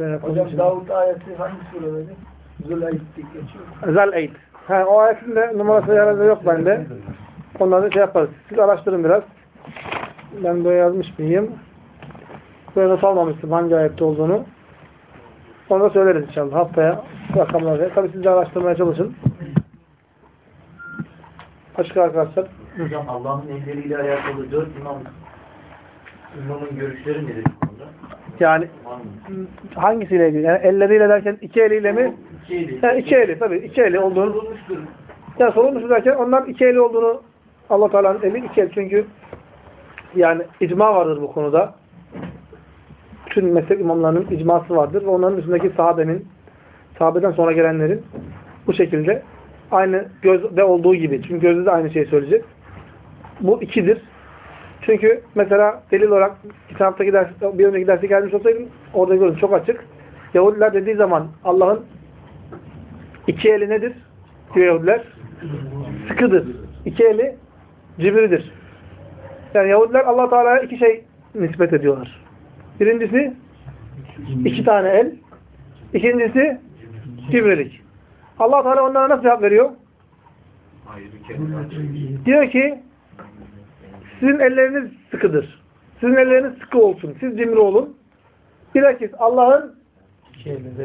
e, Hocam Davut ayeti hangi suredeydi? Züleyd diye geçiyor. Zel Eid. Ha, o ayetin de numarası herhalde yok bende. Onları şey yaparız. Siz araştırın biraz. Ben böyle yazmış mıyım? Böyle not almamıştım hangi ayette olduğunu. Onu da söyleriz inşallah. Haftaya rakamları. Tabii siz de araştırmaya çalışın. Başka arkadaşlar. Hocam Allah'ın elleriyle alakalı dört imam imamın görüşleri nedir bu konuda? Yani hangisiyle ilgili? Yani elleriyle derken iki eliyle mi? İki eli. Ha, iki eli tabii. iki eli olduğunu. yani icma vardır bu konuda. Bütün mezhep imamlarının icması vardır ve onların üstündeki sahabenin, sahabeden sonra gelenlerin bu şekilde aynı gözde olduğu gibi. Çünkü gözde de aynı şeyi söyleyecek. Bu ikidir. Çünkü mesela delil olarak geçen haftaki ders, bir önceki derse gelmiş olsaydım orada gördüm çok açık. Yahudiler dediği zaman Allah'ın iki eli nedir? Diyor Yahudiler. Sıkıdır. İki eli cibridir. Yani Yahudiler allah Teala'ya iki şey nispet ediyorlar. Birincisi iki tane el. İkincisi cibrelik. allah Teala onlara nasıl cevap veriyor? Diyor ki sizin elleriniz sıkıdır. Sizin elleriniz sıkı olsun. Siz cimri olun. Bilakis Allah'ın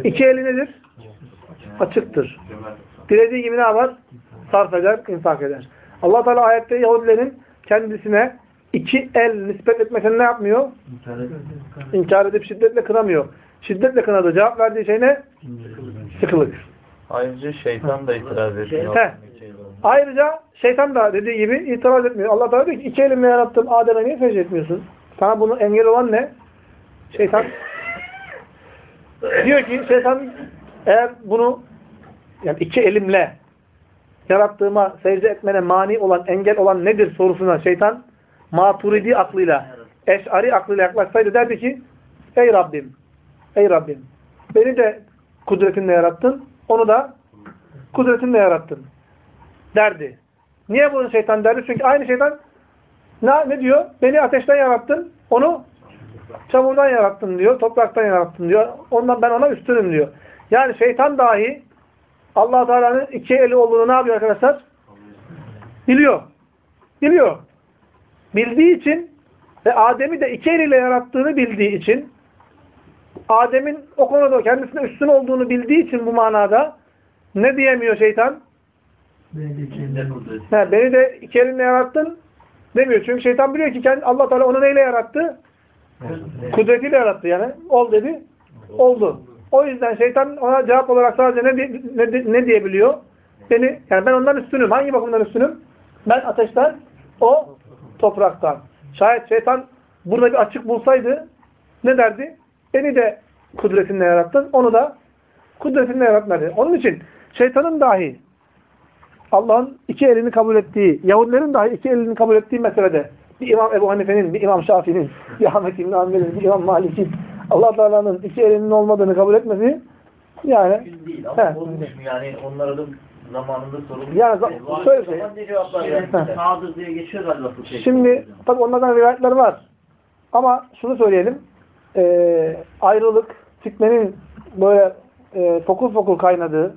iki eli nedir? Açıktır. Dilediği gibi ne yapar? Sarf eder, infak eder. allah Teala ayette Yahudilerin kendisine iki el nispet etmesini ne yapmıyor? İnkar edip şiddetle kınamıyor. Şiddetle kınadı. Cevap verdiği şey ne? Sıkılık. Ayrıca şeytan da itiraz ediyor. Ayrıca şeytan da dediği gibi itiraz etmiyor. Allah Teala diyor ki iki elimle yarattım Adem'e niye secde etmiyorsun? Sana bunu engel olan ne? Şeytan. diyor ki şeytan eğer bunu yani iki elimle yarattığıma secde etmene mani olan, engel olan nedir sorusuna şeytan maturidi aklıyla, eşari aklıyla yaklaşsaydı derdi ki ey Rabbim, ey Rabbim beni de kudretinle yarattın, onu da kudretinle yarattın derdi. Niye bunu şeytan derdi? Çünkü aynı şeytan ne, ne diyor? Beni ateşten yarattın, onu çamurdan yarattın diyor, topraktan yarattın diyor. Ondan ben ona üstünüm diyor. Yani şeytan dahi allah Teala'nın iki eli olduğunu ne yapıyor arkadaşlar? Biliyor. Biliyor. Bildiği için ve Adem'i de iki eliyle yarattığını bildiği için Adem'in o konuda kendisine üstün olduğunu bildiği için bu manada ne diyemiyor şeytan? Ha, beni de iki elinle yarattın demiyor. Çünkü şeytan biliyor ki kendi, Allah Teala onu neyle yarattı? Kudretiyle yarattı yani. Ol dedi. Oldu. O yüzden şeytan ona cevap olarak sadece ne, ne, ne diyebiliyor? Beni, yani ben ondan üstünüm. Hangi bakımdan üstünüm? Ben ateşten, o topraktan. Şayet şeytan burada bir açık bulsaydı ne derdi? Beni de kudretinle yarattın, onu da kudretinle yarattın derdi. Onun için şeytanın dahi Allah'ın iki elini kabul ettiği, Yahudilerin dahi iki elini kabul ettiği meselede bir İmam Ebu Hanife'nin, bir İmam Şafii'nin, bir Ahmet İbn Hanbel'in, bir İmam Malik'in Allah Teala'nın iki elinin olmadığını kabul etmesi yani değil he, ama olmuş mu yani onlara da zamanında sorulmuş. Yani za- şöyle şey- He. Sağdır diye geçiyor galiba bu şey. Şimdi tabi onlardan rivayetler var. Ama şunu söyleyelim. E, ayrılık, fitnenin böyle e, fokur fokur kaynadığı,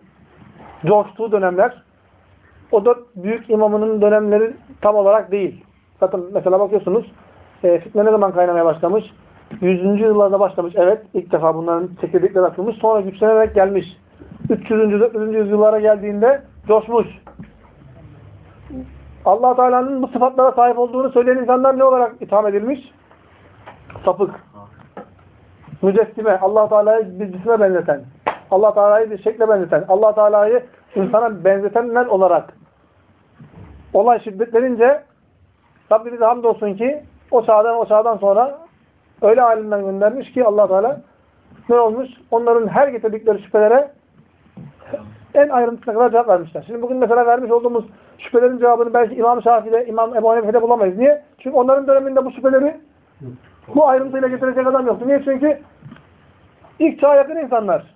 coştuğu dönemler o dört büyük imamının dönemleri tam olarak değil. Zaten mesela bakıyorsunuz e, fitne ne zaman kaynamaya başlamış? 100. yıllarda başlamış. Evet ilk defa bunların çekirdekleri atılmış. Sonra güçlenerek gelmiş. 300. 400. yüzyıllara geldiğinde coşmuş. allah Teala'nın bu sıfatlara sahip olduğunu söyleyen insanlar ne olarak itham edilmiş? Sapık. Mücessime. allah Teala'yı bir cisme benzeten. allah Teala'yı bir şekle benzeten. allah Teala'yı insana benzetenler olarak olay şiddetlerince Rabbimize hamdolsun ki o çağdan o çağdan sonra öyle alimden göndermiş ki allah Teala ne olmuş? Onların her getirdikleri şüphelere en ayrıntısına kadar cevap vermişler. Şimdi bugün mesela vermiş olduğumuz şüphelerin cevabını belki İmam Şafii'de, İmam Ebu Hanife'de bulamayız. Niye? Çünkü onların döneminde bu şüpheleri bu ayrıntıyla getirecek adam yoktu. Niye? Çünkü ilk çağa yakın insanlar.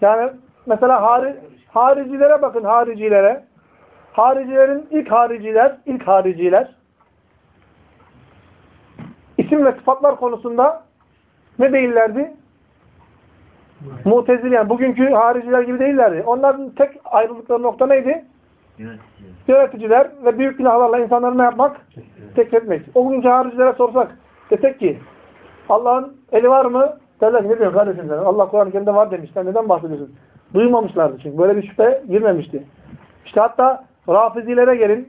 Yani mesela hari, haricilere bakın haricilere. Haricilerin ilk hariciler, ilk hariciler isim ve sıfatlar konusunda ne değillerdi? Mutezil yani bugünkü hariciler gibi değillerdi. Onların tek ayrıldıkları nokta neydi? Yöneticiler ve büyük günahlarla insanları ne yapmak? Tekfetmek. O günkü haricilere sorsak desek ki Allah'ın eli var mı? Derler ki ne diyorsun kardeşim sen? Allah Kur'an-ı Kerim'de var demişler. Neden bahsediyorsun? Duymamışlardı çünkü. Böyle bir şüphe girmemişti. İşte hatta Rafizilere gelin.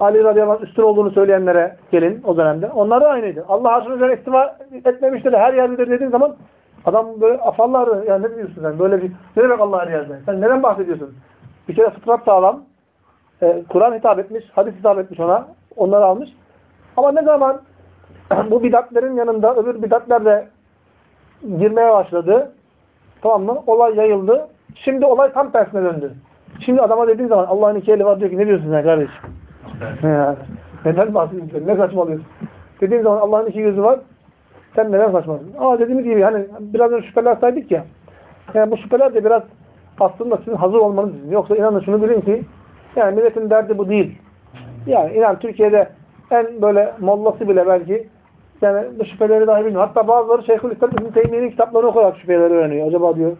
Ali radıyallahu anh üstün olduğunu söyleyenlere gelin o dönemde. Onlar da aynıydı. Allah arşın üzerine istiva etmemiştir. Her yerdedir dediğin zaman adam böyle afallar. Ya ne diyorsun sen? Böyle bir ne demek Allah her yerde? Sen neden bahsediyorsun? Bir kere fıtrat sağlam. Ee, Kur'an hitap etmiş. Hadis hitap etmiş ona. Onları almış. Ama ne zaman bu bidatlerin yanında öbür bidatler de girmeye başladı. Tamam mı? Olay yayıldı. Şimdi olay tam tersine döndü. Şimdi adama dediğin zaman Allah'ın iki eli var diyor ki ne diyorsun sen kardeşim? Neden bahsediyorsun? Ne saçmalıyorsun? Dediğin zaman Allah'ın iki gözü var. Sen neden saçmalıyorsun? Aa dediğimiz gibi hani biraz önce şüpheler saydık ya. Yani bu şüpheler de biraz aslında sizin hazır olmanız için. Yoksa inanın şunu bilin ki yani milletin derdi bu değil. Yani inan Türkiye'de en böyle mollası bile belki yani bu şüpheleri dahi bilmiyor. Hatta bazıları Şeyhülislam İbn Teymiye'nin kitaplarını okuyarak şüpheleri öğreniyor. Acaba diyor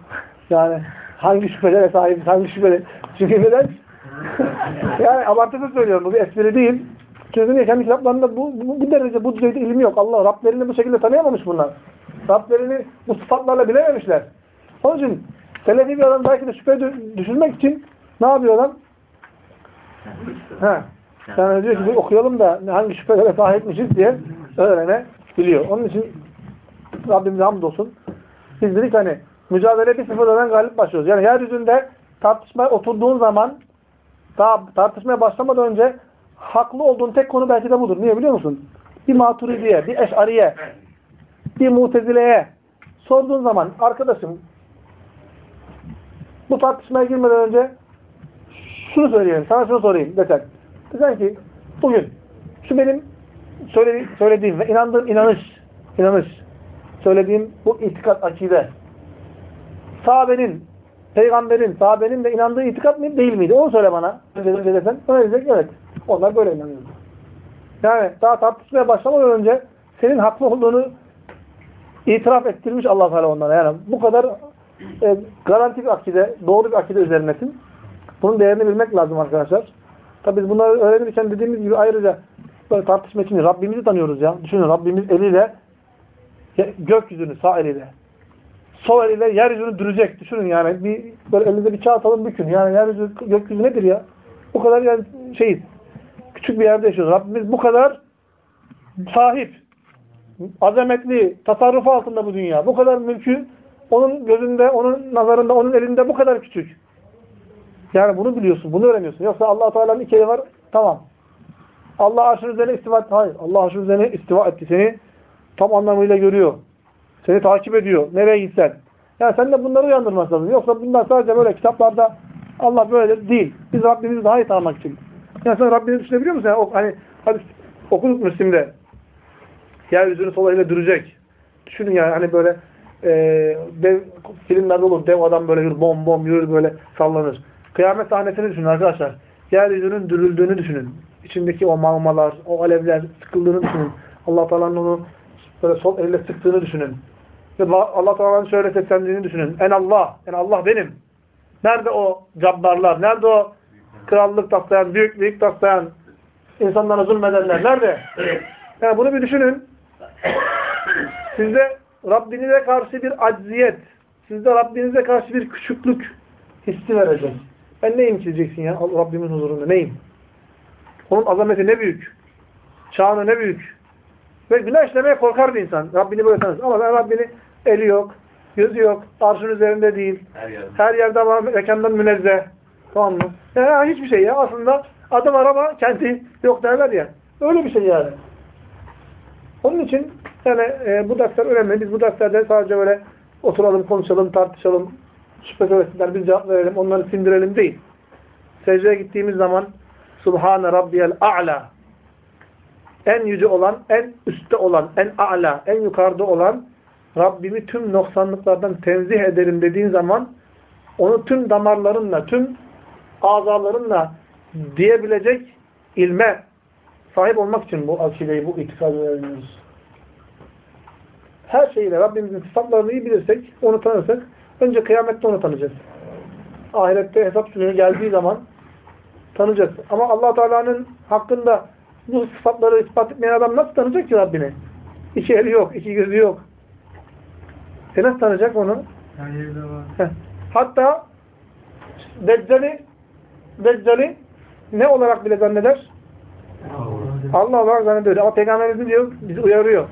yani hangi şüphelere sahip, hangi şüpheli. Çünkü neden? yani abartılı söylüyorum. Bu bir espri değil. Çünkü niye? Kendi kitaplarında bu, bu, bu derece, bu düzeyde ilmi yok. Allah Rablerini bu şekilde tanıyamamış bunlar. Rablerini bu sıfatlarla bilememişler. Onun için Selefi bir adam belki de şüphe dü- düşürmek için ne yapıyor adam? Ha. Yani diyor ki bir okuyalım da hangi şüphelere sahipmişiz diye öğrenebiliyor. Onun için Rabbimize hamdolsun. Biz dedik hani mücadele bir sıfırdan galip başlıyoruz. Yani yeryüzünde tartışmaya oturduğun zaman daha tartışmaya başlamadan önce haklı olduğun tek konu belki de budur. Niye biliyor musun? Bir maturidiye, bir eşariye, bir mutezileye sorduğun zaman arkadaşım bu tartışmaya girmeden önce şunu söyleyelim, sana şunu sorayım desen. Desen ki bugün şu benim söyledi- söylediğim ve inandığım inanış, inanış, söylediğim bu itikat, akide sahabenin, peygamberin, sahabenin de inandığı itikat mı değil miydi? Onu söyle bana. Desen. Öyle diyecek, evet. Onlar böyle inanıyordu. Yani daha tartışmaya başlamadan önce senin haklı olduğunu itiraf ettirmiş Allah Teala onlara. Yani bu kadar e, garanti bir akide, doğru bir akide üzerinesin. Bunun değerini bilmek lazım arkadaşlar. Tabi biz bunları öğrenirken dediğimiz gibi ayrıca böyle tartışma için Rabbimizi tanıyoruz ya. Düşünün Rabbimiz eliyle gökyüzünü sağ eliyle sol eliyle yeryüzünü dürecek. Düşünün yani bir böyle elinize bir kağıt alın bükün. Yani yeryüzü gökyüzü nedir ya? Bu kadar yani şeyiz. Küçük bir yerde yaşıyoruz. Rabbimiz bu kadar sahip, azametli, tasarrufu altında bu dünya. Bu kadar mülkü onun gözünde, onun nazarında, onun elinde bu kadar küçük. Yani bunu biliyorsun, bunu öğreniyorsun. Yoksa allah Teala'nın iki eli var, tamam. Allah arşın üzerine istiva etti. Hayır, Allah arşın üzerine istiva etti. Seni tam anlamıyla görüyor. Seni takip ediyor. Nereye gitsen. Yani sen de bunları uyandırmak lazım. Yoksa bunlar sadece böyle kitaplarda Allah böyle değil. Biz Rabbimizi daha iyi tanımak için. Yani sen Rabbini düşünebiliyor musun? Yani o, hani hadi okuduk Müslim'de. Yeryüzünü sol eliyle dürecek. Düşünün yani hani böyle e, dev, filmlerde olur. Dev adam böyle yürür, bom bom yürür böyle sallanır. Kıyamet sahnesini düşünün arkadaşlar. Yeryüzünün dürüldüğünü düşünün. İçindeki o mağmalar, o alevler sıkıldığını düşünün. Allah Teala'nın onu böyle sol elle sıktığını düşünün. Allah Teala'nın şöyle seslendiğini düşünün. En Allah, en Allah benim. Nerede o cabbarlar? Nerede o krallık taslayan, büyük büyük taslayan insanlara zulmedenler? Nerede? Yani bunu bir düşünün. Sizde Rabbinize karşı bir acziyet, sizde Rabbinize karşı bir küçüklük hissi verecek. Ben neyim çizeceksin ya Rabbimin huzurunda? Neyim? Onun azameti ne büyük. Çağını ne büyük. Ve günah işlemeye korkar bir insan. Rabbini böyle tanır. Ama ben Rabbini eli yok, gözü yok, arşın üzerinde değil. Her yerde. Her yerde var mekandan münezzeh. Tamam mı? Yani hiçbir şey ya. Aslında adım var ama kendi yok derler ya. Öyle bir şey yani. Onun için yani e, bu dersler önemli. Biz bu derslerde sadece böyle oturalım, konuşalım, tartışalım, şüphe söylesinler, biz cevap verelim, onları sindirelim değil. Secdeye gittiğimiz zaman Subhane Rabbiyel A'la en yüce olan, en üstte olan, en a'la, en yukarıda olan Rabbimi tüm noksanlıklardan tenzih ederim dediğin zaman onu tüm damarlarınla, tüm azalarınla diyebilecek ilme sahip olmak için bu akideyi, bu itikadı öğreniyoruz. Her şeyle Rabbimizin sıfatlarını iyi bilirsek, onu tanırsak, önce kıyamette onu tanıyacağız. Ahirette hesap günü geldiği zaman tanıyacağız. Ama allah Teala'nın hakkında bu sıfatları ispat etmeyen adam nasıl tanıyacak ki Rabbini? İki eli yok, iki gözü yok. E nasıl tanıyacak onu? Her yerde var. Heh. Hatta Deccali Deccali ne olarak bile zanneder? Allah olarak zannediyor. Ama Peygamberimiz diyor, bizi uyarıyor.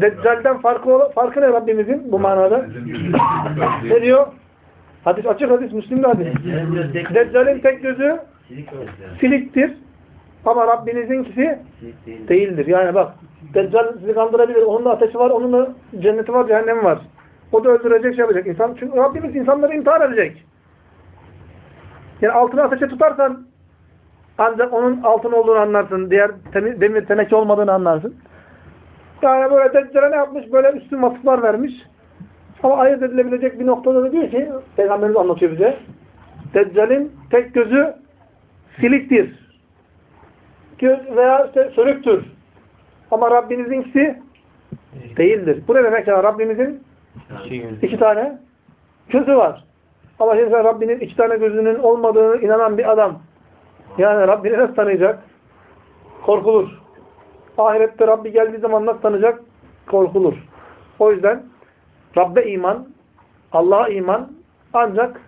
Deccal'den farkı, farkı ne Rabbimizin bu manada? ne diyor? Hadis açık hadis, Müslim'de hadis. Deccal'in tek gözü siliktir. Ama Rabbinizinkisi Değil. değildir. Yani bak Deccal sizi kandırabilir. Onun da ateşi var, onun da cenneti var, cehennemi var. O da öldürecek, şey yapacak. İnsan, çünkü Rabbimiz insanları imtihan edecek. Yani altını ateşe tutarsan ancak onun altın olduğunu anlarsın. Diğer demir teneke olmadığını anlarsın. Yani böyle Deccal'e ne yapmış? Böyle üstün vasıflar vermiş. Ama ayırt edilebilecek bir noktada da diyor ki, Peygamberimiz anlatıyor bize. Deccal'in tek gözü siliktir. Veya işte sörüktür. Ama Rabbinizinkisi değildir. Bu ne demek ya? Rabbimizin iki tane gözü var. Ama şimdi sen Rabbinin iki tane gözünün olmadığını inanan bir adam yani Rabbini nasıl tanıyacak? Korkulur. Ahirette Rabbi geldiği zaman nasıl tanıyacak? Korkulur. O yüzden Rabbe iman, Allah'a iman ancak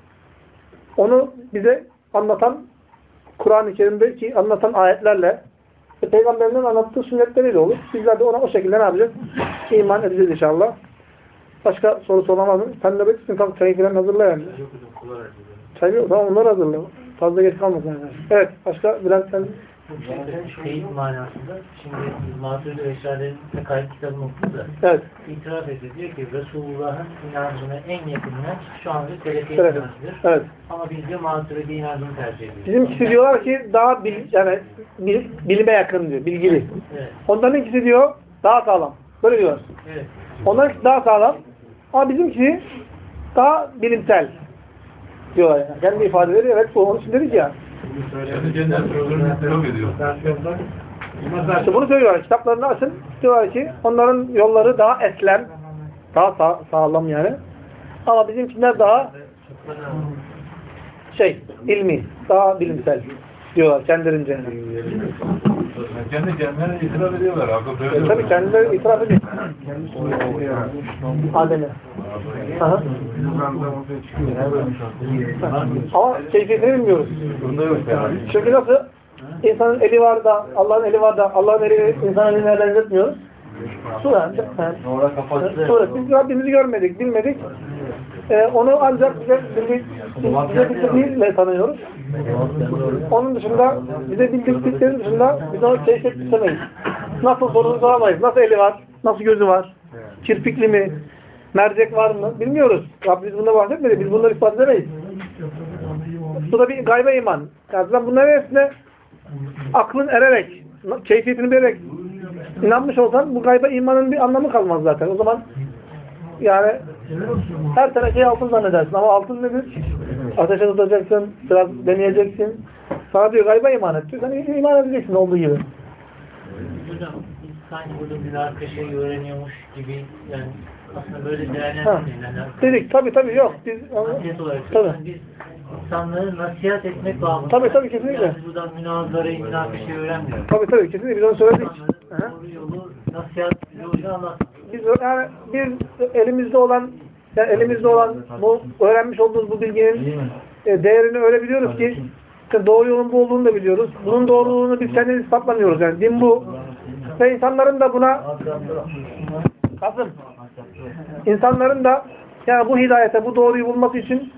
onu bize anlatan Kur'an-ı Kerim'deki anlatan ayetlerle ve Peygamberinin anlattığı sünnetleriyle olur. Bizler de ona o şekilde ne yapacağız? İman edeceğiz inşallah. Başka sorusu olamaz mı? Sen de bekliyorsun. Kalk çayı falan hazırla yani. Çay yok. Tamam onları hazırla. Fazla geç kalmasın. Yani. Evet. Başka Bülent sen Şey manasında şimdi Maturidi Veşale'nin Tekayet kitabını okudu da Evet. itiraf ediyor. Diyor ki Resulullah'ın inancına en yakın inanç şu anda Selefi Evet. inancıdır. Evet. Ama biz de Maturidi inancını tercih ediyoruz. Bizimkisi diyorlar ki daha bil, yani bil, bilime yakın diyor. Bilgili. Evet. Onların ikisi diyor daha sağlam. Böyle diyorlar. Evet. Onların daha sağlam. Ama bizimkisi daha bilimsel diyorlar. Yani. Kendi ifadeleri evet. Onun için dedik ya. İşte bunu söylüyorlar. Kitaplarını açın. Diyorlar ki onların yolları daha eslem. Daha sağ, sağlam yani. Ama bizimkiler daha şey, ilmi, daha bilimsel diyorlar kendilerince. Kendi kendilerine itiraf ediyorlar. Akıl böyle tabii kendileri itiraf ediyor. Adem'e. Ama keyfiyetini bilmiyoruz. Çünkü nasıl? İnsanın eli var da, Allah'ın eli var da, Allah'ın eli insanın eline benzetmiyoruz. Sure. Yani, Sure. Biz Rabbimizi görmedik, bilmedik. Ee, onu ancak bize, bize, bize bildirdiğiyle tanıyoruz. Onun dışında, bize bildirdikleri dışında biz onu keşfet istemeyiz. Nasıl sorunu soramayız. Nasıl eli var? Nasıl gözü var? Kirpikli mi? Mercek var mı? Bilmiyoruz. Rabbimiz bundan bahsetmedi. Biz bunları ispat edemeyiz. Bu da bir gaybe iman. Yani bunların hepsine aklın ererek, keyfiyetini bilerek inanmış olsan bu gaybe imanın bir anlamı kalmaz zaten. O zaman yani her tenekeyi altın zannedersin ama altın nedir? Ateşe tutacaksın, biraz deneyeceksin. Sana diyor gaybe iman et diyor. Sen iman edeceksin olduğu gibi. Hocam sanki burada münakaşayı öğreniyormuş gibi yani aslında böyle değerlendirmeyin. Yani Dedik tabii tabii yok. Biz nasihat olarak tabii. biz insanları nasihat etmek bağımlı. Tabii, tabii, kesinlikle. Yani biz buradan münazarayı, münakaşayı öğrenmiyoruz. Tabii tabii kesinlikle biz onu söyledik. Doğru yolu, nasihat yoluyla anlatmak. Biz yani bir elimizde olan yani elimizde olan bu öğrenmiş olduğumuz bu bilginin e, değerini öyle biliyoruz ki doğru yolun bu olduğunu da biliyoruz. Bunun doğruluğunu biz kendimiz ispatlamıyoruz yani. Din bu. Ve insanların da buna Kasım. İnsanların da yani bu hidayete, bu doğruyu bulması için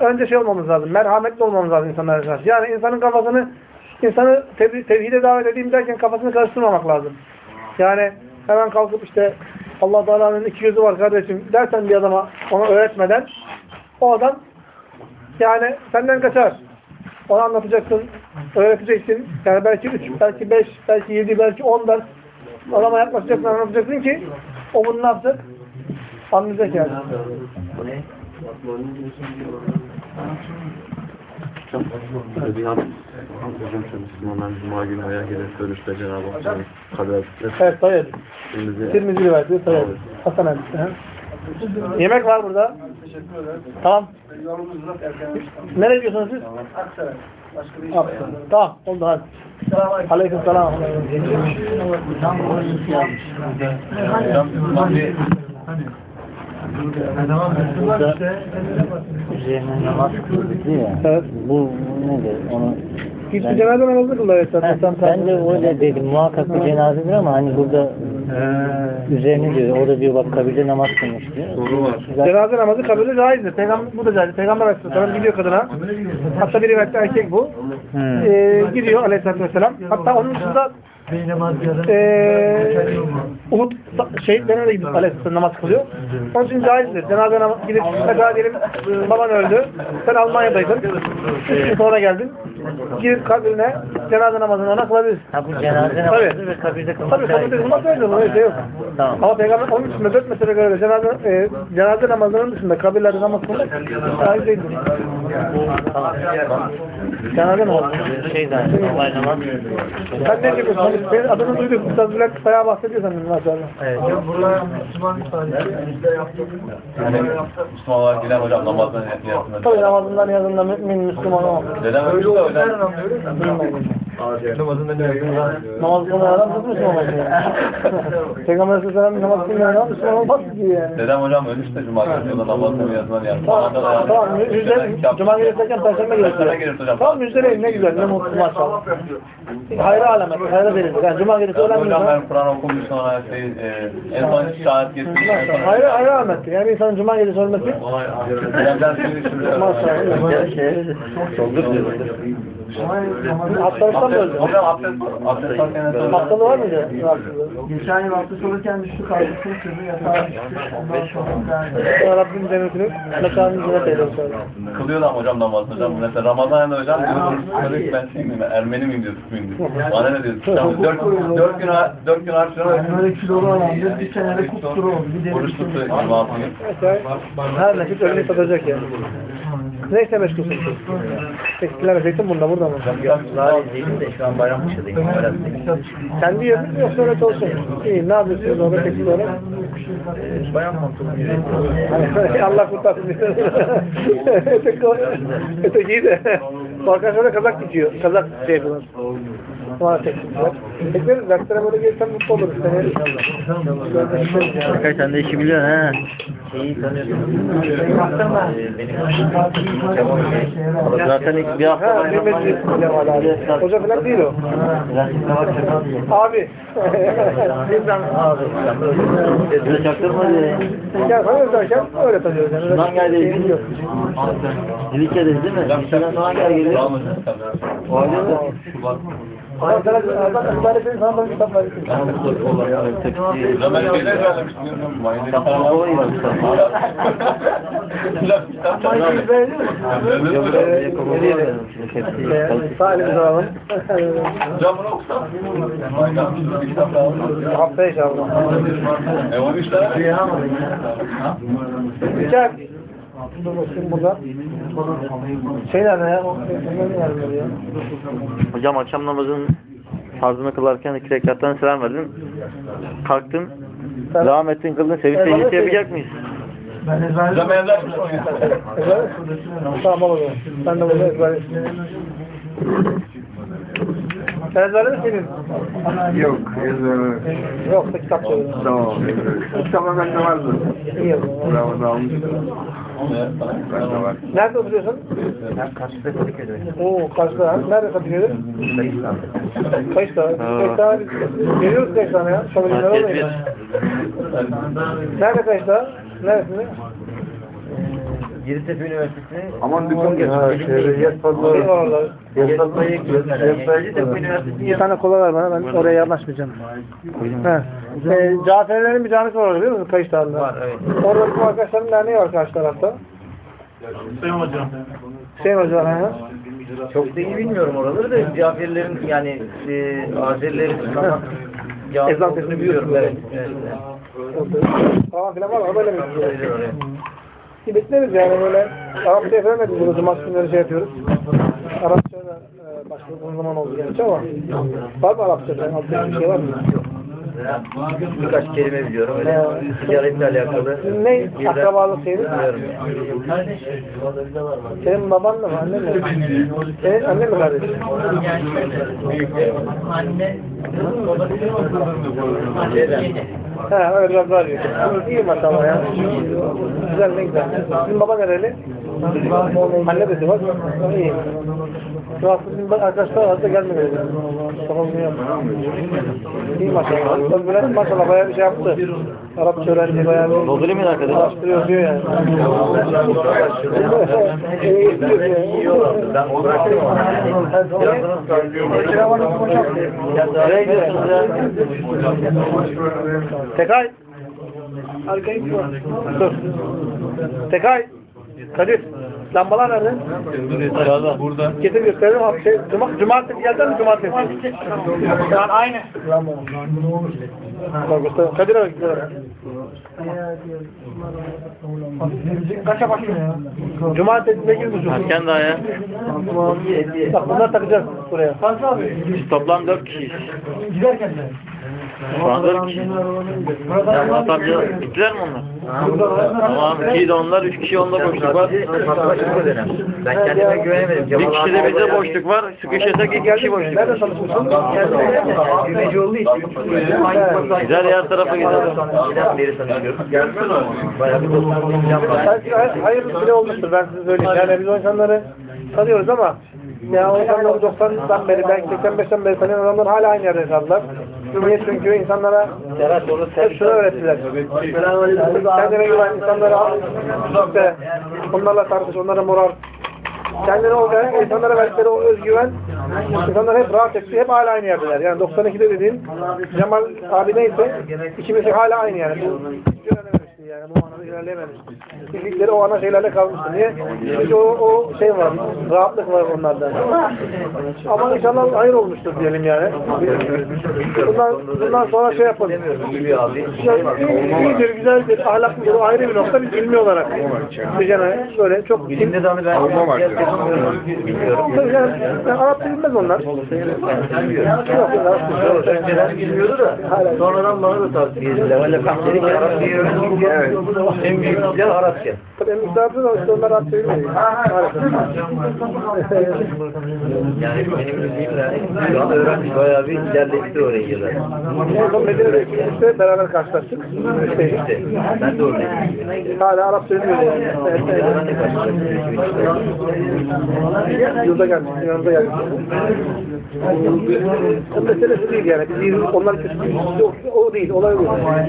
önce şey olmamız lazım. Merhametli olmamız lazım insanlara karşı. Yani insanın kafasını insanı tev tevhide davet edeyim derken kafasını karıştırmamak lazım. Yani hemen kalkıp işte Allah Teala'nın iki gözü var kardeşim dersen bir adama ona öğretmeden o adam yani senden kaçar. Ona anlatacaksın, öğreteceksin. Yani belki üç, belki beş, belki yedi, belki on ders adama yaklaşacaksın, anlatacaksın ki o bunu ne yapacak? Anlayacak yani. Bir an hocam şu Müslümanlar Cuma günü ayak eder sörüşte Cenab-ı Hakk'ın kader Evet, sayar. Şimdi Tirmizi rivayeti sayar. Hasan hı. Yemek var burada. Tamam. Nereye gidiyorsunuz siz? Aksaray. Tamam, oldu hadi. Aleyküm selam. Üzerine namaz kıldık ya. Evet. Bu nedir? Onu Kimse cenaze namazı kıldı. Evet, zaten tam ben de öyle dedim. Muhakkak bir cenazedir ama hani burada üzerine diyor. O da diyor bak kabirde namaz kılmış diyor. soru var. Cenaze namazı kabulü caizdir. Peygamber, bu da caiz. Peygamber Aleyhisselam gidiyor kadına. Hatta bir rivayette erkek bu. E, gidiyor aleyhissalatü vesselam. Hatta onun dışında e, Uhud şehitlerine de gidip aleyhisselam namaz kılıyor. Onun için caizdir. Cenaze namazı gidip mesela diyelim baban öldü. Sen Almanya'daydın. Üç gün sonra geldin. Gidip kabrine cenaze namazını ona kılabilirsin. Ha bu cenaze Tabii. namazı ve kabirde kılmak Tabii kabirde kılmak öyle öyle şey yok. Tamam. Ama peygamber onun dışında dört mesele göre cenaze, e, cenaze namazının dışında kabirlerde namaz kılmak caiz değildir. Cenaze namazı. Şey namaz. Sen ne yapıyorsun? Senin adını duyduk. Üstad Bülent bayağı bahsediyorsan maşallah. Evet. Ya burada Müslüman de yaptık. Müslüman hocam namazdan yapmıyor. Tabii namazından yazında mümin, Müslüman o. Neden öyle de hocam? Namazında ne yapıyor? Namaz kılmayan adam nasıl Müslüman olsun yani? Peygamber Aleyhisselam namaz kılmayan adam Müslüman olmaz ki yani. Dedem hocam ölmüş de Cuma günü yolda namazını yazılan yani. Tamam. Müjde, Cuma günü yatarken Perşembe Perşembe geliyor. geliyor hocam. Tamam müjdeleyin ne güzel, ne mutlu maşallah. Hayra alamet, hayra verildi. Yani Cuma günü Hocam öğrenmiyorsan, ben Kur'an okumuş sonra şey, e, en son şahit getirdim. Hayra, hayra alamet. Yani insanın Cuma gecesi ölmesi, Dedemden şimdi şimdi hastalıktan da öldü. Hastalığı var mıydı? Geçen yıl hafta sorurken düştü kalbisini kırdı yatağa düştü. Ondan sonra Rabbim cennetini mekanını cennet eylesin. Kılıyordu ama hocam namaz hocam. Mesela Ramazan ayında hocam "Kardeş ben şey miyim, Ermeni miyim diyor, Türk müyüm diyor. Bana ne diyor? Dört, dört gün, dört gün harçlıyorum. Yani böyle kilolu adamdır. Bir senede kupkuru oldu. Bir de Oruç tuttu 26 gün. Mesela her nefis ölümü tadacak yani. Neyse meşgulsün. Tekstilere zeytin bunda burada mı? Zaten değilim de şu an bayram dışındayım. Kendi mi yoksa öyle çalışın? İyi ne yapıyorsunuz orada tekstil olarak? Bayan montunu Hani Allah kurtarsın diyor. Öteki, öteki de. Arkadaşlar da kazak dikiyor. Kazak şey yapıyorlar. Var tekstilciler. Bekleriz. Derslere böyle gelirsen mutlu oluruz. Sen de işi biliyorsun ha. Şeyi Benim. Zaten ilk bir hafta Ha. Hoca falan değil o. Abi. Bizden abi. Bize çaktırma diye. Gel sana özlerken öyle tanıyoruz yani. Öyle Şundan geldi. Dilike'de değil mi? Dilike'den sonra gel geliyor. Tamam hocam. O halde de. Şubat. Ama Haftaya inşallah. E o üç tane. Gel. Dur bakayım burada. Şey nerede ya? Hocam akşam namazının farzını kılarken iki rekattan selam verdin. Kalktın. Devam ettin kıldın. Sevinç Eyvallah, secdesi yapacak mıyız? ben ezberledim. Hocam ezberlemiş onu ya. Ezber? Tamam al o zaman. Sen de burada ezber. Sen ezberledin senin? Yok, yazıyorum. Yoksa kitap söylüyorum. Tamam. Kitaplar bende vardı. İyi. Bravo, almıştım. Bende var. Nerede oturuyorsun? Ben karşıda Kadıköy'de. Oo ha. Nerede Kadıköy'de? Kayışta. Kayışta. Geliyoruz Kayışta'na ya. Market olmayın. Nerede Kayışta? Neresinde? Yeditepe Üniversitesi'nin Aman yer fazla. Şey Bir tane kola ver bana. Ben oraya yanaşmayacağım. He. Ee, Caferlerin bir canisi var orada değil mi? Kayışta'nda. Var evet. Orada bizim arkadaşların derneği var karşı tarafta. Hüseyin hocam. Hüseyin Hoca var. he. Çok da iyi bilmiyorum oraları da Caferlerin yani e, Azerilerin Ezan sesini biliyorum. Evet. evet. Falan filan var. Mı? Oraya, oraya. Bir bekleriz yani böyle Arapça efendim burada cumartesi günleri şey yapıyoruz. Arapça da e, başladığım zaman oldu gerçi ama var mı Arapça? Yani Arapça bir şey var mı? Birkaç kelime biliyorum. Öyle ticaretle alakalı. Ne akrabalık senin? biliyorum. Senin baban da mı? Annen mi? Senin annen mi kardeşin? Anne. He öyle biraz var diyor. İyi maşallah ya. Güzel ne güzel. Sizin baba nereli? Anne de Sivas. İyi. Sivas'ta arkadaşlar. Mustafa bunu yapıyor. İyi maşallah. Tabii Bülent maşallah bayağı bir şey yaptı. Arapça öğrenci bayağı bir Doldurayım mı arkadaşlar? araştırıyor diyor yani. Ben onu bıraktım ama. Nereye gidiyorsunuz ya? Tekay. Arkayı Dur. Tekay. Kadir. Lambalar nerede? Aşağıda. Burada. Getir gösterelim abi. Şey, cuma, cumartesi geldin mi cumartesi? Şu an aynı. Göster. Kadir abi gidiyor. Kaça başlıyor ya? Cumartesi 8.30. Erken daha ya. Bak bunları takacağız buraya. Biz toplam 4 kişiyiz. Giderken de. 4 kişi. Amca gittiler mi onlar? Tamam. 2 de onlar, 3 kişi onda boşluk var. Ben kendime güvenemedim. Bir kişi de bizde boşluk var. Sıkışırsak 2 kişi boşluk Nerede var. çalışmışsın? Güveci olduğu için. Güzel yer tarafa gidelim. Giden beri tanıyorum. Bayağı bir dostluğum var. Belki hay- hayırlı bile olmuştur ben size söyleyeyim. Yani biz o insanları tanıyoruz ama ya o insanları 90'dan beri belki 85'ten beri tanıyan adamlar hala aynı yerde kaldılar. Niye? Çünkü insanlara hep şunu öğrettiler. Kendine güven insanları al, işte onlarla tartış, onlara moral. Kendine o güven, insanlara verdikleri o özgüven, insanlar hep rahat etti, hep hala aynı yerdeler. Yani 92'de dediğim Cemal abi neyse, ikimiz hala aynı yani. İlerlememişti yani, bu anlamda ilerleyememişti. Bildikleri o ana şeylerle kalmıştı. Niye? Çünkü o, o şey var, rahatlık var onlardan. Ama inşallah hayır olmuştur diyelim yani. Bundan, bundan sonra şey yapalım. Ya, iyi- iyidir, güzeldir, ahlaklıdır, o ayrı bir nokta. Biz ilmi olarak yani böyle çok Bilimde de onu ben yapamıyorum. Bilmiyorum. Tabii yani, yani Arapça bilmez onlar. Yok. Önceden bilmiyordu da sonradan bana da tavsiye ettiler. Öyle dedik ki Arapçayı öğrendim evet. En büyük silah Arapça. Tabii miktarı da işte onlar Arapça bilmiyor. Yani benim bildiğimle şu an öğrenmiş bayağı bir ilerletti orayı yıllar. En son Medine'de beraber karşılaştık. Üç İşte ben de oradayım. Hala bilmiyor yani. Ben de karşılaştım. Yılda gelmiş, yanımıza gelmiş. O meselesi değil yani. Biz onlar kötü. O, o değil, olay bu.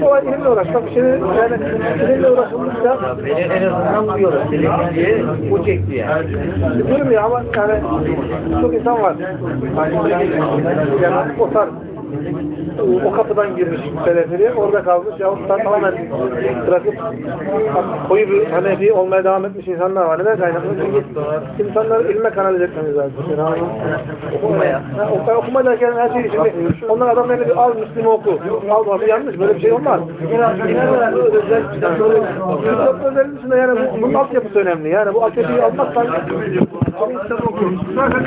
Olay ilimle uğraşmak. Bir şey yani ilimle uğraşılmışsa Beni en azından bu yola senin diye bu çekti yani. Ya ama yani çok insan var. Yani o tarz o kapıdan girmiş teleferi orada kalmış yahut da tamamen bırakıp koyu bir Hanefi olmaya devam etmiş insanlar var. Neden kaynaklı? Çünkü insanları ilme kanalize etmemiz lazım. Yani okumaya. Ha, ok- okuma derken her şey şimdi onlar adamlarını bir al Müslüman oku. Al bu yanlış böyle bir şey olmaz. Bu özel Çok özel dışında yani bu, bunun altyapısı önemli. Yani bu altyapıyı almazsan kitabı okur. Zaten